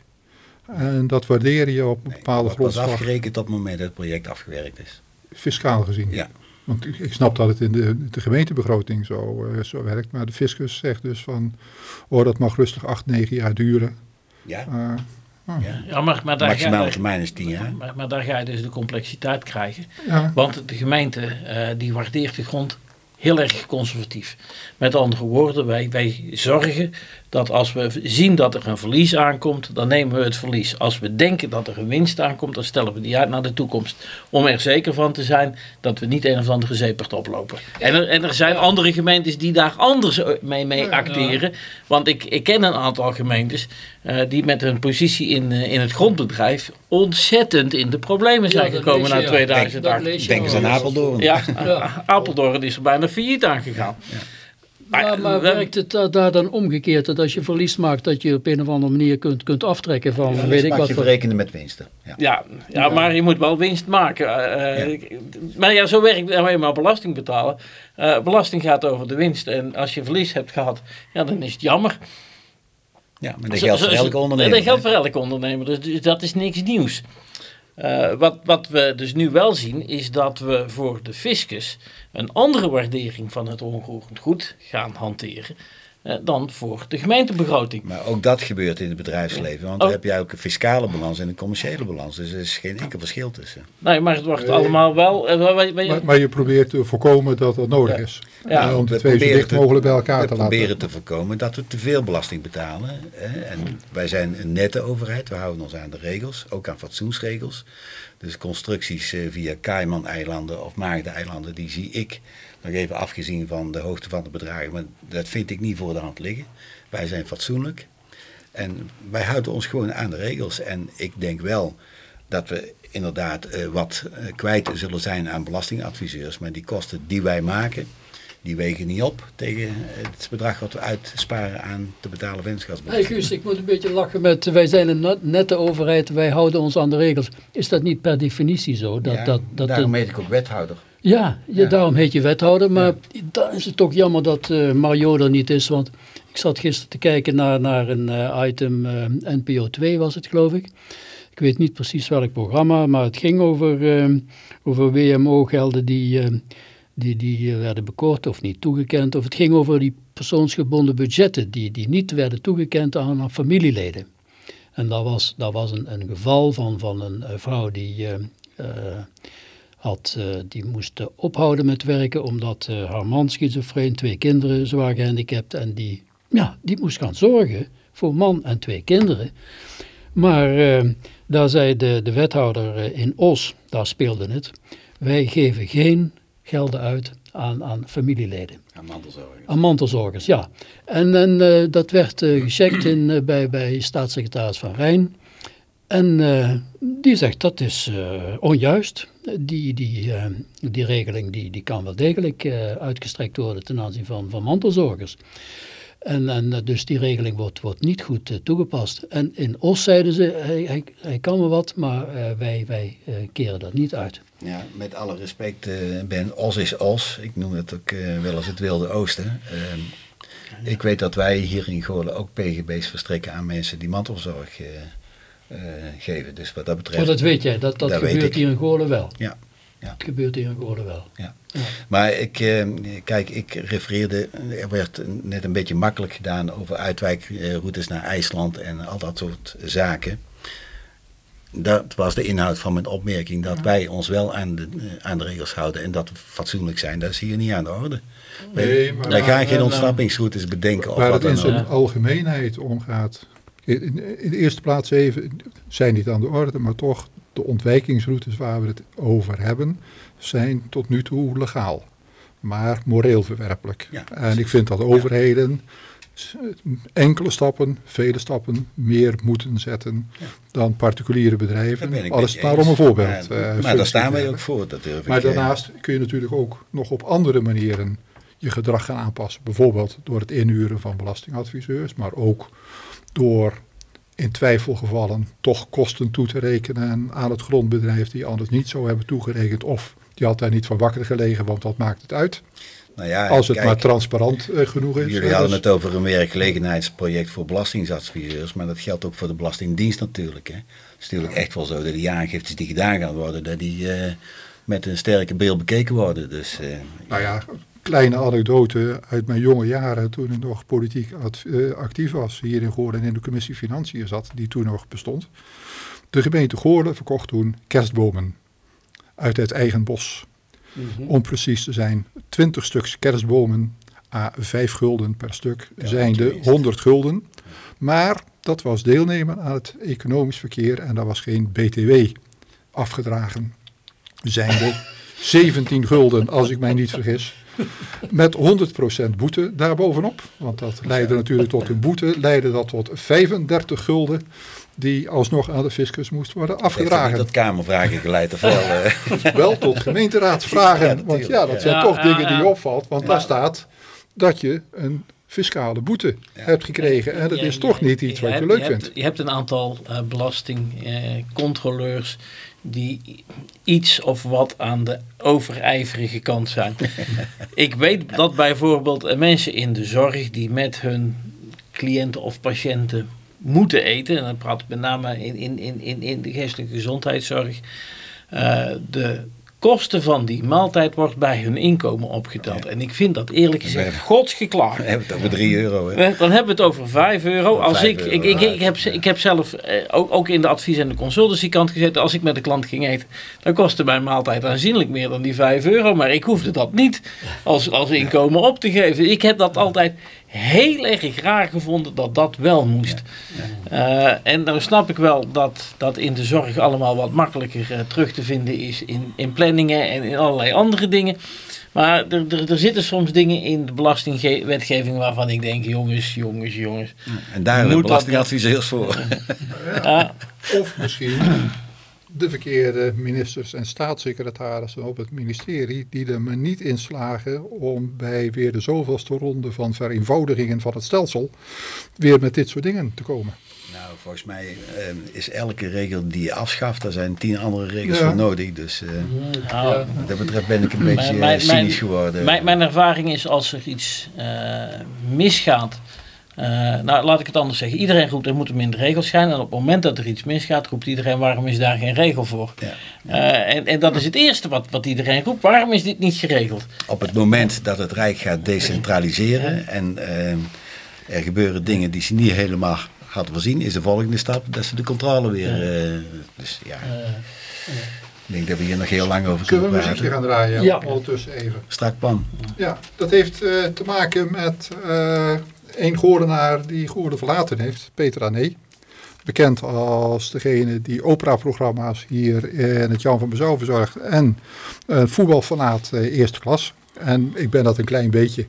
En dat waardeer je op een Nee, bepaalde wordt pas grondslag, afgerekend op het moment dat het project afgewerkt is. fiscaal gezien. Ja. Want ik, ik snap dat het in de, de gemeentebegroting zo, eh, zo werkt. Maar de fiscus zegt dus van, oh dat mag rustig acht, negen jaar duren. Ja, Eh, ja. ja, maar, maar, daar Maximale ga, termijn is 10 jaar. maar, maar daar ga je dus de complexiteit krijgen. ja, Want de gemeente eh, die waardeert de grond heel erg conservatief. Met andere woorden, wij, wij zorgen dat als we zien dat er een verlies aankomt, dan nemen we het verlies. Als we denken dat er een winst aankomt, dan stellen we die uit naar de toekomst. Om er zeker van te zijn dat we niet een of andere zeepert oplopen. En er, en er zijn andere gemeentes die daar anders eh, mee, mee Ja, acteren. Want ik, ik ken een aantal gemeentes eh, die met hun positie in, eh, in het grondbedrijf ontzettend in de problemen zijn gekomen na ja. 2008. Dat lees je Denk eens aan. Apeldoorn. Ja, Ja. Apeldoorn is er bijna failliet aangegaan. Maar, maar we- werkt het da- daar dan omgekeerd dat als je verlies maakt dat je op een of andere manier kunt, kunt aftrekken van weet ik mag wat je verrekenen met winsten. Ja. Ja, ja, maar je moet wel winst maken. Eh, eh, Maar ja, zo werkt het nou eenmaal belasting betalen. Eh, belasting gaat over de winst. En als je verlies hebt gehad, ja, dan is het jammer. Ja, maar dat geldt zo voor elke ondernemer. Dat geldt voor elke ondernemer. Dus, dus dat is niks nieuws. Eh, wat, wat we dus nu wel zien, is dat we voor de fiscus een andere waardering van het onroerend goed gaan hanteren eh, dan voor de gemeentebegroting. Maar ook dat gebeurt in het bedrijfsleven. Want Oh. dan heb je ook een fiscale balans en een commerciële balans. Dus er is geen enkel verschil tussen. Nee, maar het wordt Nee. allemaal wel. eh, maar, maar je probeert te voorkomen dat dat nodig is. Ja, Eh, om de we twee zo proberen dicht te- mogelijk bij elkaar We te laten. proberen te voorkomen dat we te veel belasting betalen. Hè? En wij zijn een nette overheid. We houden ons aan de regels, ook aan fatsoensregels. Dus constructies eh, via Cayman-eilanden of Maagde-eilanden, die zie ik nog even afgezien van de hoogte van de bedragen. Maar dat vind ik niet voor de hand liggen. Wij zijn fatsoenlijk. En wij houden ons gewoon aan de regels. En ik denk wel dat we inderdaad eh, wat eh, kwijt zullen zijn aan belastingadviseurs. Maar die kosten die wij maken, die wegen niet op tegen het bedrag wat we uitsparen aan te betalen Hey vennootschapsbelasting. Guus, ik moet een beetje lachen met wij zijn een net- nette overheid, wij houden ons aan de regels. Is dat niet per definitie zo? Dat, Ja, dat, dat, daarom heet ik ook wethouder. Ja, daarom heet je wethouder. Maar dan is het toch jammer dat eh Mario er niet is. Want ik zat gisteren te kijken naar, naar een eh, item, eh, NPO 2 was het geloof ik. Ik weet niet precies welk programma, maar het ging over, over WMO-gelden die, die, die werden bekort of niet toegekend. Of het ging over die persoonsgebonden budgetten die, die niet werden toegekend aan, familieleden. En dat was, dat was een, een geval van, van een vrouw die, eh, eh, had, eh, die moest ophouden met werken omdat haar man schizofreen, twee kinderen zwaar gehandicapt en die, ja, die moest gaan zorgen voor man en twee kinderen. Maar daar zei de, de wethouder in Os, daar speelde het, wij geven geen gelden uit aan, aan familieleden. Aan mantelzorg. Aan mantelzorgers, ja. En, en eh, dat werd eh, gecheckt in, eh, bij, bij staatssecretaris Van Rijn. En die zegt dat is onjuist. Die, die, die regeling die, die kan wel degelijk uitgestrekt worden ten aanzien van, van mantelzorgers. En, en eh, dus die regeling wordt, wordt niet goed eh, toegepast. En in Os zeiden ze, hij, hij, hij kan wel wat, maar eh, wij, wij keren dat niet uit. Ja, met alle respect, Ben, Os is Os. Ik noem het ook wel eens het Wilde Oosten. Ehm, Ik weet dat wij hier in Goorlen ook PGB's verstrekken aan mensen die mantelzorg geven. Dus wat dat betreft... Oh, dat weet jij, dat, dat Dat gebeurt hier in Goorlen wel. Ja, ja. Het gebeurt Goorlen wel. Ja. Ja. Maar ik, eh, kijk, ik refereerde, er werd net een beetje makkelijk gedaan over uitwijkroutes naar IJsland en al dat soort zaken. Dat was de inhoud van mijn opmerking, dat wij ons wel aan de, eh, aan de regels houden en dat we fatsoenlijk zijn. Dat is hier niet aan de orde. Nee, maar wij gaan geen eh, ontsnappingsroutes bedenken of Waar wat het in zijn algemeenheid om gaat. In, in- in de eerste plaats even, zijn niet aan de orde, maar toch de ontwijkingsroutes waar we het over hebben, zijn tot nu toe legaal. Maar moreel verwerpelijk. Ja. En ik vind dat overheden enkele stappen, vele stappen meer moeten zetten dan particuliere bedrijven. Alles maar om een voorbeeld. Maar, eh, maar daar staan wij ook voor, dat durf Maar ik. daarnaast kun je natuurlijk ook nog op andere manieren je gedrag gaan aanpassen. Bijvoorbeeld door het inhuren van belastingadviseurs, maar ook door in twijfelgevallen toch kosten toe te rekenen aan het grondbedrijf die anders niet zou hebben toegerekend. Of die had daar niet van wakker gelegen, want wat maakt het uit? nou ja, Als het kijk, maar transparant eh, genoeg is. Jullie hadden dus- het over een werkgelegenheidsproject voor belastingadviseurs, maar dat geldt ook voor de Belastingdienst natuurlijk. Hè. Het is natuurlijk echt wel zo dat die aangiftes die gedaan gaan worden, dat die eh, met een sterke bril bekeken worden. Dus eh, Nou ja, kleine anekdote uit mijn jonge jaren toen ik nog politiek eh, actief was. Hier in Goorlen en in de commissie Financiën zat, die toen nog bestond. De gemeente Goorlen verkocht toen kerstbomen uit het eigen bos. Om precies te zijn, 20 stuks kerstbomen à 5 gulden per stuk, Ja, zijn de tenminste. 100 gulden. Maar dat was deelnemen aan het economisch verkeer en daar was geen BTW afgedragen. Zijnde 17 gulden, als ik mij niet vergis. Met 100% boete daarbovenop. Want dat leidde natuurlijk tot een boete. Leidde dat tot 35 gulden. Die alsnog aan de fiscus moest worden dat afgedragen. tot kamervragen geleid of wel? eh? Wel tot gemeenteraadsvragen. Ja, want ja, dat zijn Ja, toch ja, dingen die je opvalt. Want daar staat dat je een fiscale boete hebt gekregen. En dat Ja, is toch niet iets wat je hebt- leuk hebt- vindt. Je hebt een aantal eh, belastingcontroleurs die iets of wat aan de overijverige kant zijn. Ik weet dat bijvoorbeeld mensen in de zorg die met hun cliënten of patiënten moeten eten, en dan praat ik met name in, in, in, in, in de geestelijke gezondheidszorg, eh, de kosten van die maaltijd wordt bij hun inkomen opgeteld. En ik vind dat eerlijk gezegd godsgeklaagd. We hebben het over 3 euro. Hè? Eh, Dan hebben we het over 5 euro. Als ik, euro, ik, ik, ik, heb, ik heb zelf eh, ook, ook in de advies- en de consultancykant gezeten. Als ik met de klant ging eten, dan kostte mijn maaltijd aanzienlijk meer dan die 5 euro. Maar ik hoefde dat niet als, als inkomen op te geven. Ik heb dat altijd heel erg raar gevonden dat dat wel moest. Eh, en dan snap ik wel dat dat in de zorg allemaal wat makkelijker eh, terug te vinden is in, in planningen en in allerlei andere dingen. Maar er, er, er zitten soms dingen in de belastingwetgeving waarvan ik denk, jongens, jongens, jongens. En daar hebben belastingadviseurs voor. Ja, Of misschien de verkeerde ministers en staatssecretarissen op het ministerie die er maar niet in slagen om bij weer de zoveelste ronde van vereenvoudigingen van het stelsel weer met dit soort dingen te komen. Nou, volgens mij eh, is elke regel die je afschaft, daar zijn tien andere regels Ja. voor nodig. Dus eh, nou, wat dat betreft ben ik een beetje mijn- mijn- cynisch geworden. Mijn, mijn ervaring is als er iets eh, misgaat, Eh, nou, laat ik het anders zeggen. Iedereen roept er moeten minder regels zijn. En op het moment dat er iets misgaat, roept iedereen waarom is daar geen regel voor. Ja. Eh, en, en dat is het eerste wat, wat iedereen roept. Waarom is dit niet geregeld? Op het moment dat het Rijk gaat decentraliseren en eh, er gebeuren dingen die ze niet helemaal hadden voorzien, is de volgende stap dat ze de controle weer. eh, dus ja, ik denk dat we hier nog heel lang over Zullen we kunnen een muziekje praten. gaan draaien? Ja. Ondertussen even. Strak pan. Ja, dat heeft eh, te maken met een Goordenaar die Goorden verlaten heeft, Peter Ané. Bekend als degene die operaprogramma's hier in het Jan van Bezouw verzorgt. En een voetbalfanaat eh, eerste klas. En ik ben dat een klein beetje.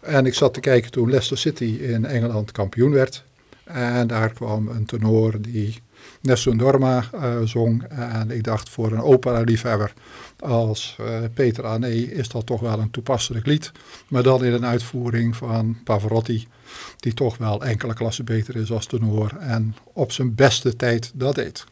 En ik zat te kijken toen Leicester City in Engeland kampioen werd. En daar kwam een tenor die Nessun Dorma eh, zong. En ik dacht voor een opera-liefhebber als eh, Peter Ané is dat toch wel een toepasselijk lied. Maar dan in een uitvoering van Pavarotti, die toch wel enkele klassen beter is als tenor. En op zijn beste tijd dat deed.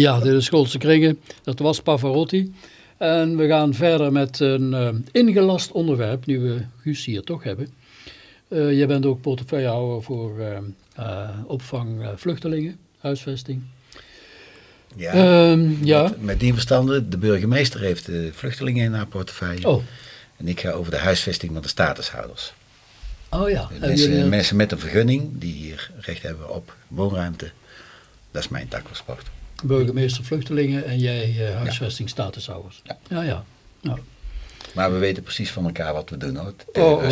Ja, dit is Schoolse Kringen. Dat was Pavarotti. En we gaan verder met een eh, ingelast onderwerp, nu we Guus hier toch hebben. Eh jij bent ook portefeuillehouder voor eh, opvang vluchtelingen, huisvesting. Ja. Ehm, ja. Met, met die verstande, de burgemeester heeft de vluchtelingen in haar portefeuille. Oh. En ik ga over de huisvesting van de statushouders. oh ja. Mensen, jullie- mensen met een vergunning die hier recht hebben op woonruimte. Dat is mijn tak van sport. Burgemeester vluchtelingen en jij eh huisvesting statushouders. Ja. ja. ja. Maar we weten precies van elkaar wat we doen hoor. Oh, oh,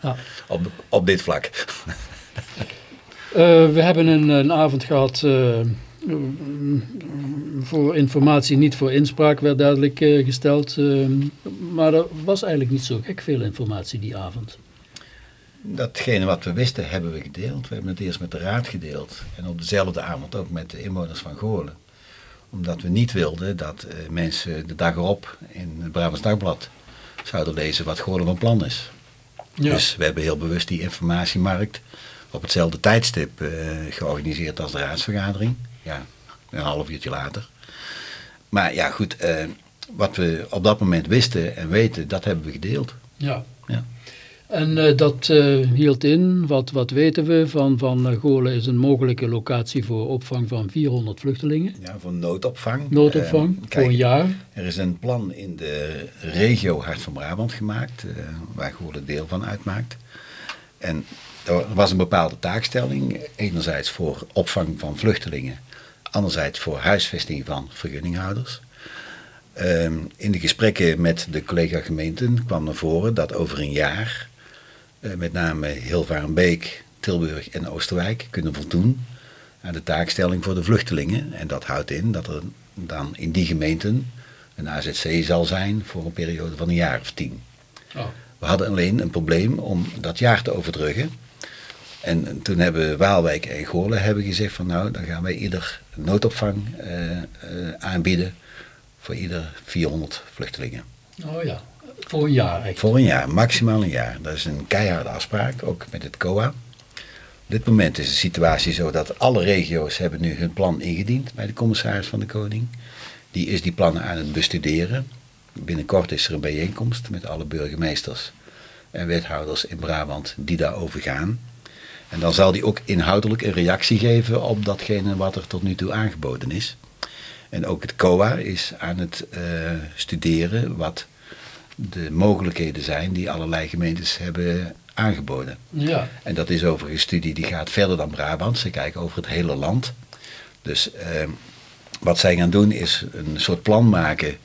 ja. Op, op dit vlak. Eh, we hebben een, een avond gehad eh, voor informatie, niet voor inspraak, werd duidelijk gesteld. maar er was eigenlijk niet zo gek veel informatie die avond. Datgene wat we wisten hebben we gedeeld. We hebben het eerst met de raad gedeeld. En op dezelfde avond ook met de inwoners van Goorlen. Omdat we niet wilden dat eh, mensen de dag erop in het Brabants Dagblad zouden lezen wat Goorlen van plan is. Ja. Dus we hebben heel bewust die informatiemarkt op hetzelfde tijdstip eh, georganiseerd als de raadsvergadering. Ja, een half uurtje later. Maar ja, goed, eh, wat we op dat moment wisten en weten, dat hebben we gedeeld. Ja. Ja. En eh, dat eh, hield in, wat, wat weten we, van, van uh, Goorlen is een mogelijke locatie voor opvang van 400 vluchtelingen. Ja, voor noodopvang. Noodopvang, voor een jaar. Er is een plan in de regio Hart van Brabant gemaakt, waar Goorlen deel van uitmaakt. En er was een bepaalde taakstelling, enerzijds voor opvang van vluchtelingen, anderzijds voor huisvesting van vergunninghouders. Ehm, in de gesprekken met de collega-gemeenten kwam naar voren dat over een jaar, met name Hilvarenbeek, Tilburg en Oosterwijk, kunnen voldoen aan de taakstelling voor de vluchtelingen. En dat houdt in dat er dan in die gemeenten een AZC zal zijn voor een periode van een jaar of tien. Oh. We hadden alleen een probleem om dat jaar te overbruggen. En toen hebben Waalwijk en Goorlen hebben gezegd van nou, dan gaan wij ieder noodopvang eh, eh, aanbieden voor ieder 400 vluchtelingen. oh ja, voor een jaar echt. Voor een jaar, maximaal een jaar. Dat is een keiharde afspraak, ook met het COA. Op dit moment is de situatie zo dat alle regio's hebben nu hun plan ingediend bij de commissaris van de Koning. Die is die plannen aan het bestuderen. Binnenkort is er een bijeenkomst met alle burgemeesters en wethouders in Brabant die daarover gaan. En dan zal die ook inhoudelijk een reactie geven op datgene wat er tot nu toe aangeboden is. En ook het COA is aan het eh, studeren wat de mogelijkheden zijn die allerlei gemeentes hebben aangeboden. Ja, En dat is overigens een studie die gaat verder dan Brabant. Ze kijken over het hele land. Dus eh, wat zij gaan doen is een soort plan maken,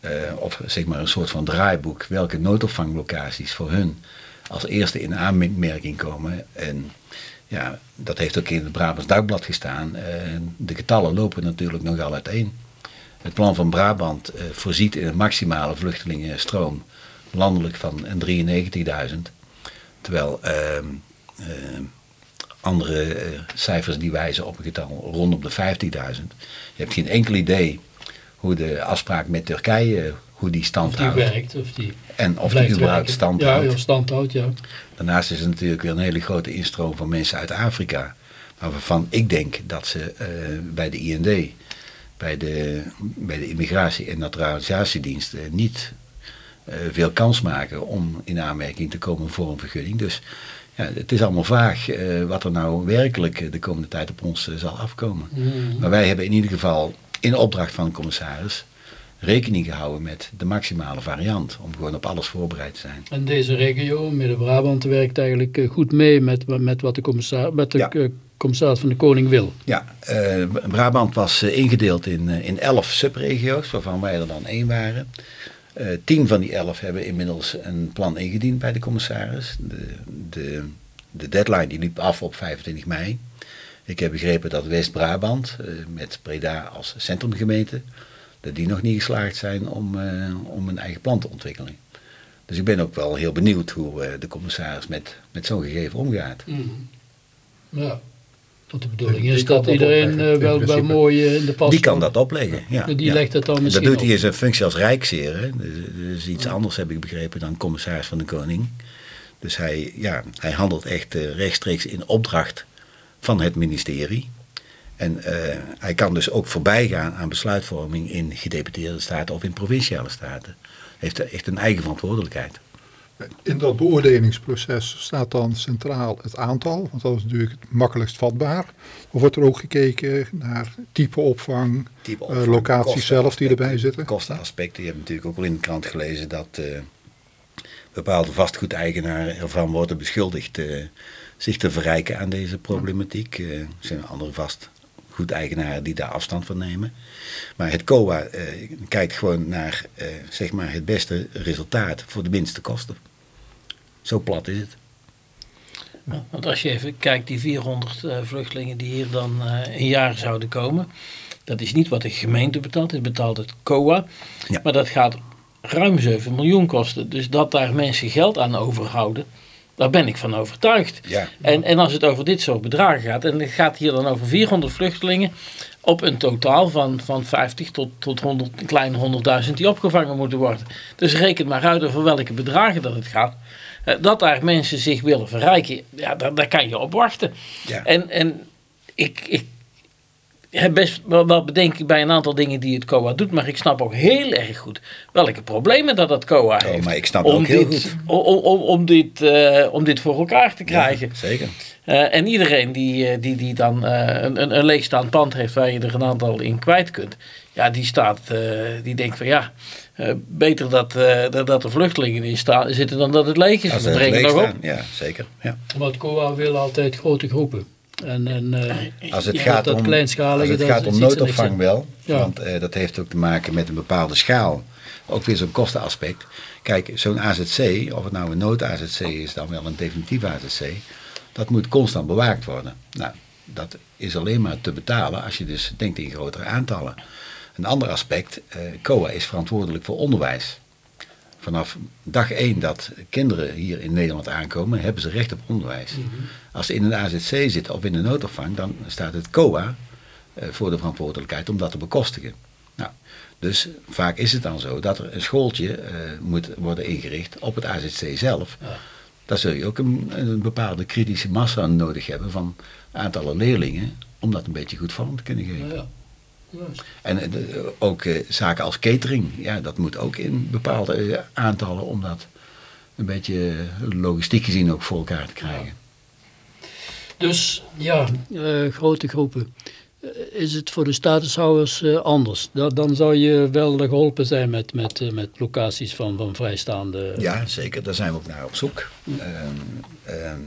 eh, of zeg maar een soort van draaiboek, welke noodopvanglocaties voor hun als eerste in aanmerking komen. En ja, dat heeft ook in het Brabants Dagblad gestaan. Eh, de getallen lopen natuurlijk nogal uiteen. Het plan van Brabant eh, voorziet in een maximale vluchtelingenstroom landelijk van een 93.000. Terwijl ehm, ehm, andere eh, cijfers die wijzen op een getal rondom de 50.000. Je hebt geen enkel idee hoe de afspraak met Turkije, hoe die stand of die houdt. werkt, of die En of die überhaupt stand ja, houdt. Ja, stand houdt, ja. Daarnaast is er natuurlijk weer een hele grote instroom van mensen uit Afrika. Waarvan ik denk dat ze eh, bij de IND, bij de, bij de Immigratie- en Naturalisatiedienst, eh, niet eh, veel kans maken om in aanmerking te komen voor een vergunning. Dus ja, het is allemaal vaag eh, wat er nou werkelijk eh, de komende tijd op ons zal afkomen. Mhm. Maar wij hebben in ieder geval in opdracht van de commissaris rekening gehouden met de maximale variant. Om gewoon op alles voorbereid te zijn. En deze regio, Midden-Brabant, werkt eigenlijk goed mee met, met wat de commissaris, met de Ja. Commissaris van de Koning wil. Ja, eh, Brabant was eh, ingedeeld in, eh, in elf subregio's, waarvan wij er dan één waren. Tien van die elf hebben inmiddels een plan ingediend bij de commissaris. De, de, de deadline die liep af op 25 mei. Ik heb begrepen dat West-Brabant, met Breda als centrumgemeente, dat die nog niet geslaagd zijn om, om een eigen plan te ontwikkelen. Dus ik ben ook wel heel benieuwd hoe de commissaris met, met zo'n gegeven omgaat. Ja. Want de bedoeling is dat dat iedereen eh, wel, wel mooi eh, in de pas Die kan dat opleggen. Ja, Die ja. legt het dan misschien Dat doet hij in zijn functie als rijksheer. Hè? Dus, dus iets anders heb ik begrepen dan commissaris van de Koning. Dus hij, ja, hij handelt echt eh, rechtstreeks in opdracht van het ministerie. En eh, hij kan dus ook voorbij gaan aan besluitvorming in gedeputeerde staten of in provinciale staten. Heeft echt een eigen verantwoordelijkheid. In dat beoordelingsproces staat dan centraal het aantal, want dat is natuurlijk het makkelijkst vatbaar. Of wordt er ook gekeken naar type opvang, Type eh, opvang, locaties zelf die erbij zitten? Kostenaspecten. Je hebt natuurlijk ook al in de krant gelezen dat eh, bepaalde vastgoedeigenaren ervan worden beschuldigd eh, zich te verrijken aan deze problematiek. Er zijn andere vastgoedeigenaren die daar afstand van nemen. Maar het COA eh, kijkt gewoon naar eh, zeg maar het beste resultaat voor de minste kosten. Zo plat is het. Want als je even kijkt, die 400 eh, vluchtelingen die hier dan eh, een jaar zouden komen. Dat is niet wat de gemeente betaalt, het betaalt het COA. Ja. Maar dat gaat ruim 7 miljoen kosten. Dus dat daar mensen geld aan overhouden, Daar ben ik van overtuigd. Ja. En, en als het over dit soort bedragen gaat, en het gaat hier dan over 400 vluchtelingen op een totaal van, van 50 tot, tot 100, een kleine 100.000 die opgevangen moeten worden. Dus reken maar uit over welke bedragen dat het gaat. Eh, Dat daar mensen zich willen verrijken, ja, daar, daar kan je op wachten. Ja. En, en ik, ik heb best wel, wel bedenking bij een aantal dingen die het COA doet, maar ik snap ook heel erg goed welke problemen dat dat COA Oh, heeft. maar ik snap om ook heel dit, goed. Om, om, om, dit, eh, om dit voor elkaar te krijgen. Ja, zeker. Eh, en iedereen die, eh, die, die dan eh, een, een, een leegstaand pand heeft waar je er een aantal in kwijt kunt, ja, die staat, eh, die denkt van ja, eh, beter dat, eh, dat, dat er vluchtelingen in sta, zitten dan dat het leeg is. Brengen leeg nog op. staan. Ja, zeker. Ja. Maar het COA wil altijd grote groepen. En, en eh, Als het ja, gaat dat om, kleinschalige, als het gaat om noodopvang wel, Ja. want eh, dat heeft ook te maken met een bepaalde schaal. Ook weer zo'n kostenaspect. Kijk, zo'n AZC, of het nou een nood-AZC is dan wel een definitief AZC, dat moet constant bewaakt worden. Nou, dat is alleen maar te betalen als je dus denkt in grotere aantallen. Een ander aspect, eh, COA is verantwoordelijk voor onderwijs. Vanaf dag één dat kinderen hier in Nederland aankomen, hebben ze recht op onderwijs. Als ze in een AZC zitten of in een noodopvang, dan staat het COA eh, voor de verantwoordelijkheid om dat te bekostigen. Nou, dus vaak is het dan zo dat er een schooltje eh, moet worden ingericht op het AZC zelf. Ja. Daar zul je ook een, een bepaalde kritische massa nodig hebben van aantallen leerlingen om dat een beetje goed vorm te kunnen geven. Ja, ja. En eh, de- ook eh, zaken als catering, ja, dat moet ook in bepaalde eh, aantallen om dat een beetje logistiek gezien ook voor elkaar te krijgen. Dus ja, eh, grote groepen. Is het voor de statushouders eh, anders? Da- dan zou je wel geholpen zijn met, met, met locaties van, van vrijstaande... Ja, zeker. Daar zijn we ook naar op zoek. Ehm, ehm,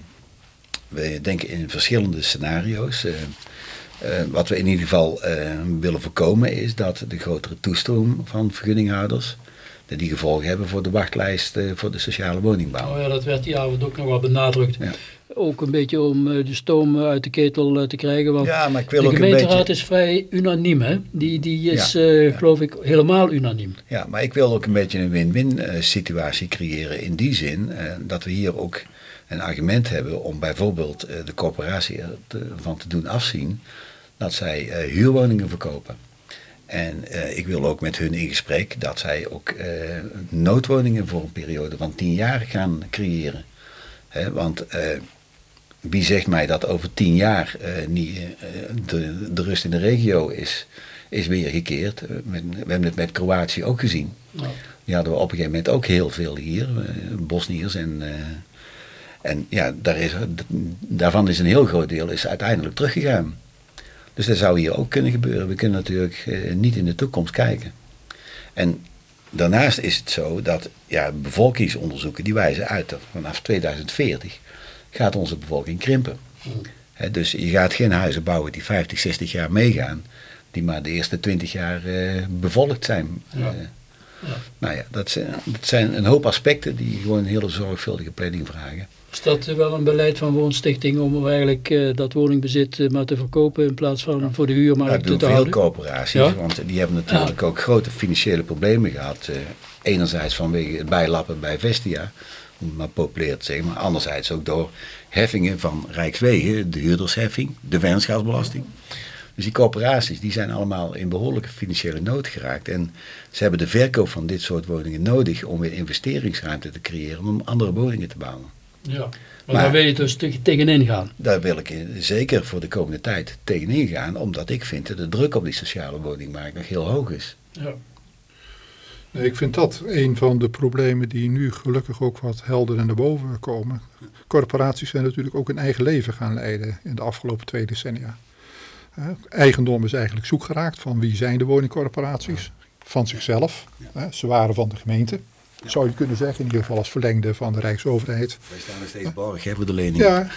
we denken in verschillende scenario's. Eh, wat we in ieder geval ehm, willen voorkomen is dat de grotere toestroom van vergunninghouders, dat die gevolgen hebben voor de wachtlijst eh, voor de sociale woningbouw. Oh ja, dat werd die avond ook nog wel benadrukt. Ja. Ook een beetje om eh, de stoom uit de ketel eh, te krijgen. Want Ja, maar ik wil de ook een gemeenteraad beetje... is vrij unaniem. Hè? Die, die is, Ja, eh, ja. geloof ik, helemaal unaniem. Ja, maar ik wil ook een beetje een win-win eh, situatie creëren in die zin eh, dat we hier ook een argument hebben om bijvoorbeeld eh, de corporatie ervan te doen afzien dat zij eh, huurwoningen verkopen. En eh, ik wil ook met hun in gesprek dat zij ook eh, noodwoningen voor een periode van tien jaar gaan creëren. Hè, want wie zegt mij dat over tien jaar niet, de, de rust in de regio is, is weergekeerd? Eh, met- we hebben het met Kroatië ook gezien. Nou, Die hadden we op een gegeven moment ook heel veel hier, Bosniërs. En, en ja, daar is, daarvan is een heel groot deel is uiteindelijk teruggegaan. Dus dat zou hier ook kunnen gebeuren. We kunnen natuurlijk eh, niet in de toekomst kijken. En daarnaast is het zo dat ja, bevolkingsonderzoeken die wijzen uit dat vanaf 2040 gaat onze bevolking krimpen. Hè, dus je gaat geen huizen bouwen die 50, 60 jaar meegaan, die maar de eerste 20 jaar eh, bevolkt zijn. Ja. Eh, Ja. nou ja, dat zijn, dat zijn een hoop aspecten die gewoon een hele zorgvuldige planning vragen. Is dat wel een beleid van Woonstichting om eigenlijk eh, dat woningbezit eh, maar te verkopen in plaats van voor de huurmarkt Dat te doen veel houden? coöperaties, Ja. want die hebben natuurlijk ook grote financiële problemen gehad. eh, enerzijds vanwege het bijlappen bij Vestia, om het maar populair te zeggen, maar anderzijds ook door heffingen van Rijkswegen, de huurdersheffing, de vennootschapsbelasting. Dus die coöperaties die zijn allemaal in behoorlijke financiële nood geraakt. En ze hebben de verkoop van dit soort woningen nodig om weer investeringsruimte te creëren om andere woningen te bouwen. Ja, maar, Maar- daar wil je dus te- tegenin gaan. Daar wil ik in- zeker voor de komende tijd tegenin gaan, omdat ik vind dat de druk op die sociale woningmarkt nog heel hoog is. Ja. Nee, ik vind dat een van de problemen die nu gelukkig ook wat helder naar boven komen. Corporaties zijn natuurlijk ook een eigen leven gaan leiden in de afgelopen twee decennia. Eh, Eigendom is eigenlijk zoek geraakt van wie zijn de woningcorporaties? Van zichzelf. Eh, Ze waren van de gemeente. Zou je kunnen zeggen, in ieder geval als verlengde van de Rijksoverheid. Wij staan nog steeds borg hè, voor de lening. Ja,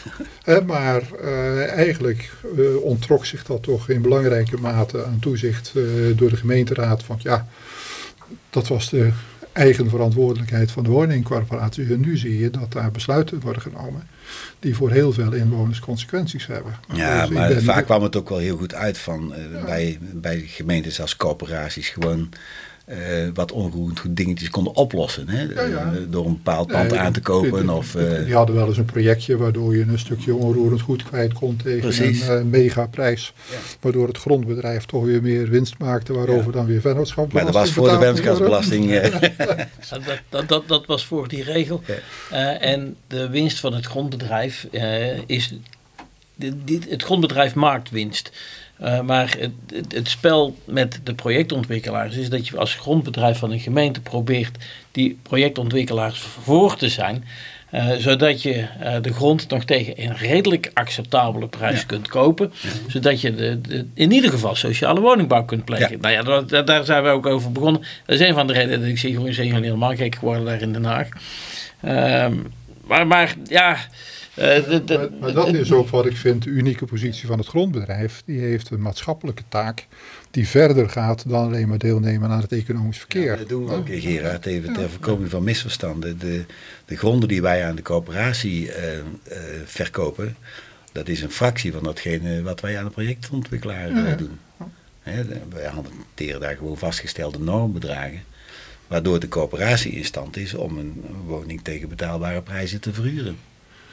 maar eh, eigenlijk eh, ontrok zich dat toch in belangrijke mate aan toezicht eh, door de gemeenteraad. Van ja, dat was de eigen verantwoordelijkheid van de woningcorporatie. En nu zie je dat daar besluiten worden genomen die voor heel veel inwoners consequenties hebben. Ja, Dus maar ben- vaak kwam het ook wel heel goed uit van bij, bij gemeentes als corporaties gewoon eh, wat onroerend goed dingetjes konden oplossen. Hè? Ja, ja. Eh, door een bepaald pand Nee, aan te kopen. die- of, die, eh, die hadden wel eens een projectje waardoor je een stukje onroerend goed kwijt kon tegen Precies. een eh, megaprijs. Ja. Waardoor het grondbedrijf toch weer meer winst maakte, waarover dan weer vennootschap maar dat was voor de vennootschapsbelasting. eh, Dat, dat, dat, dat was voor die regel. Ja. Eh, en de winst van het grondbedrijf eh, is. dit- dit- het grondbedrijf maakt winst. Eh, maar het, het, het spel met de projectontwikkelaars is dat je als grondbedrijf van een gemeente probeert die projectontwikkelaars voor te zijn. eh, zodat je eh, de grond nog tegen een redelijk acceptabele prijs Ja. kunt kopen. Zodat je de, de, in ieder geval sociale woningbouw kunt plegen. Ja. Nou ja, daar- daar, daar zijn we ook over begonnen. Dat is een van de redenen dat ik zie gewoon zijn jullie helemaal gek geworden daar in Den Haag. Ehm, maar, maar ja. Eh, de- de- Maar, maar dat is ook wat ik vind de unieke positie van het grondbedrijf. Die heeft een maatschappelijke taak die verder gaat dan alleen maar deelnemen aan het economisch verkeer. Ja, dat doen we ook, Gerard, even ter voorkoming van misverstanden. De, de gronden die wij aan de coöperatie eh, eh, verkopen, dat is een fractie van datgene wat wij aan de projectontwikkelaar eh, doen. Hè, de- wij hanteren daar gewoon vastgestelde normbedragen, waardoor de coöperatie in stand is om een woning tegen betaalbare prijzen te verhuren.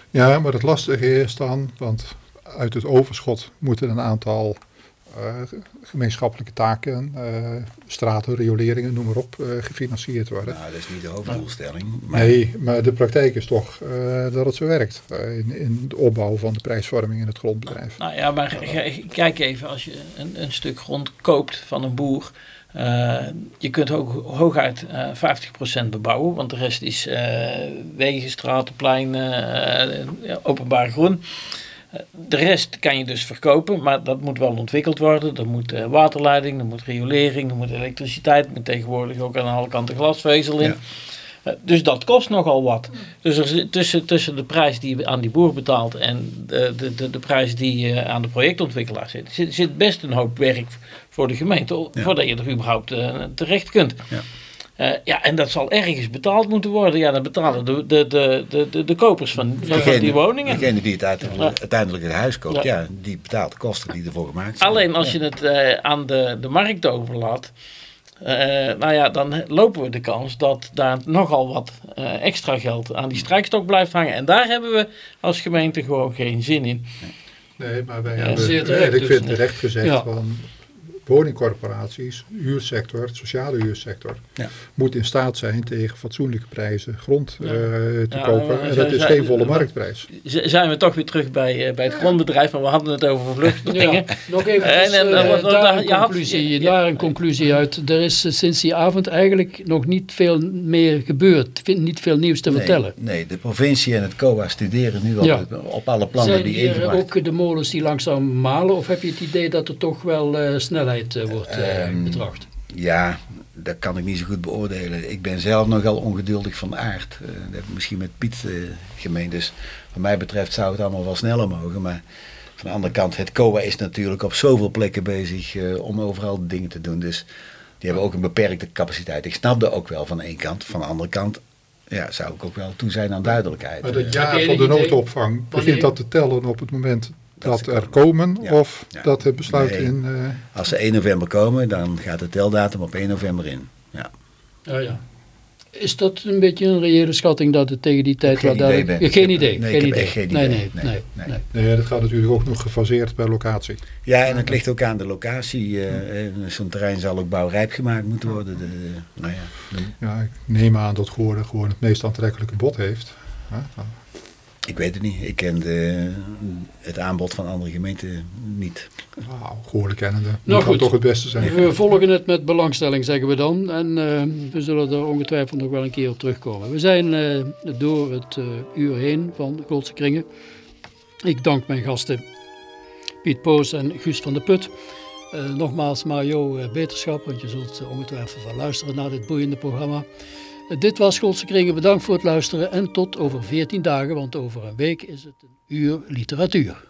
Ja, maar het lastige is dan, want uit het overschot moeten een aantal eh, gemeenschappelijke taken, eh, straten, rioleringen, noem maar op, eh, gefinancierd worden. Nou, dat is niet de hoofddoelstelling. Maar Nee, maar de praktijk is toch eh, dat het zo werkt in, in de opbouw van de prijsvorming in het grondbedrijf. Nou ja, maar kijk even, als je een, een stuk grond koopt van een boer. Eh, je kunt ook hooguit eh 50% bebouwen, want de rest is eh, wegen, straten, pleinen, eh, openbaar groen. Eh, De rest kan je dus verkopen, maar dat moet wel ontwikkeld worden. Er moet eh, waterleiding, er moet riolering, er moet elektriciteit, er moet tegenwoordig ook aan alle kanten glasvezel in. Eh, Dus dat kost nogal wat. Dus er zit tussen, tussen de prijs die je aan die boer betaalt en de, de, de, de prijs die je aan de projectontwikkelaar zit, zit, zit best een hoop werk voor de gemeente Ja. voordat je er überhaupt eh, terecht kunt. Ja. Eh, ja, en dat zal ergens betaald moeten worden. Ja, dan betalen de, de, de, de, de, de kopers van, van, die woningen. degene die het uiteindelijk, uiteindelijk het huis koopt, Ja. ja. die betaalt de kosten die ervoor gemaakt zijn. Alleen als je het eh, aan de, de markt overlaat, eh, nou ja, dan lopen we de kans dat daar nogal wat eh, extra geld aan die strijkstok blijft hangen. En daar hebben we als gemeente gewoon geen zin in. Nee, maar wij Ja, hebben, zeer terecht en ik dus. vind terecht gezegd Ja. van woningcorporaties, huursector, het sociale huursector, Ja. moet in staat zijn tegen fatsoenlijke prijzen grond Ja. eh, te Ja, kopen. En dat is geen volle marktprijs. Zijn we toch weer terug bij, eh, bij het grondbedrijf, maar we hadden het over vluchtelingen. Nog even En- en- eh, en wat- wat- daar, een je had- conclusie, daar een conclusie uit. Er is eh, sinds die avond eigenlijk nog niet veel meer gebeurd. Ik vind niet veel nieuws te nee, vertellen. Nee, de provincie en het COA studeren nu al Ja. op, op alle plannen Zijn die ingebracht ook de molens die langzaam malen? Of heb je het idee dat er toch wel eh, snelheid eh, wordt eh, Ehm, betracht? Ja, dat kan ik niet zo goed beoordelen. Ik ben zelf nogal ongeduldig van aard. Eh, dat heb ik misschien met Piet eh gemeen. Dus wat mij betreft zou het allemaal wel sneller mogen. Maar van de andere kant, het COA is natuurlijk op zoveel plekken bezig eh, om overal dingen te doen. Dus die hebben ook een beperkte capaciteit. Ik snap dat ook wel van één kant. Van de andere kant ja, zou ik ook wel toe zijn aan duidelijkheid. Maar dat jaar van de noodopvang, begint dat te tellen op het moment Dat dat er komen. komen? Ja. Of Ja. dat het besluit Nee. in... eh, Als ze 1 november komen, dan gaat de teldatum op 1 november in. Ja. Ja, ja. Is dat een beetje een reële schatting dat het tegen die tijd geen idee. Ben. Geen idee. nee, geen idee. geen nee, idee. nee, Nee, nee, nee. nee. nee, dat gaat natuurlijk ook nog gefaseerd per locatie. Ja, en het ligt ook aan de locatie. eh, eh, Zo'n terrein zal ook bouwrijp gemaakt moeten worden. De, nou ja, Ja, ik neem aan dat Goorden gewoon het meest aantrekkelijke bod heeft. Ja, ik weet het niet. Ik ken de, het aanbod van andere gemeenten niet. nou, Goorden kennende. Nou, goed. dat toch het beste zijn. We volgen het met belangstelling, zeggen we dan. En eh, we zullen er ongetwijfeld nog wel een keer op terugkomen. We zijn eh, door het eh, uur heen van Goldse Kringen. Ik dank mijn gasten Piet Poos en Guus van de Put. Eh, nogmaals Mario, eh, beterschap, want je zult ongetwijfeld van luisteren naar dit boeiende programma. Dit was Goldse Kringen, bedankt voor het luisteren en tot over 14 dagen, want over een week is het een uur literatuur.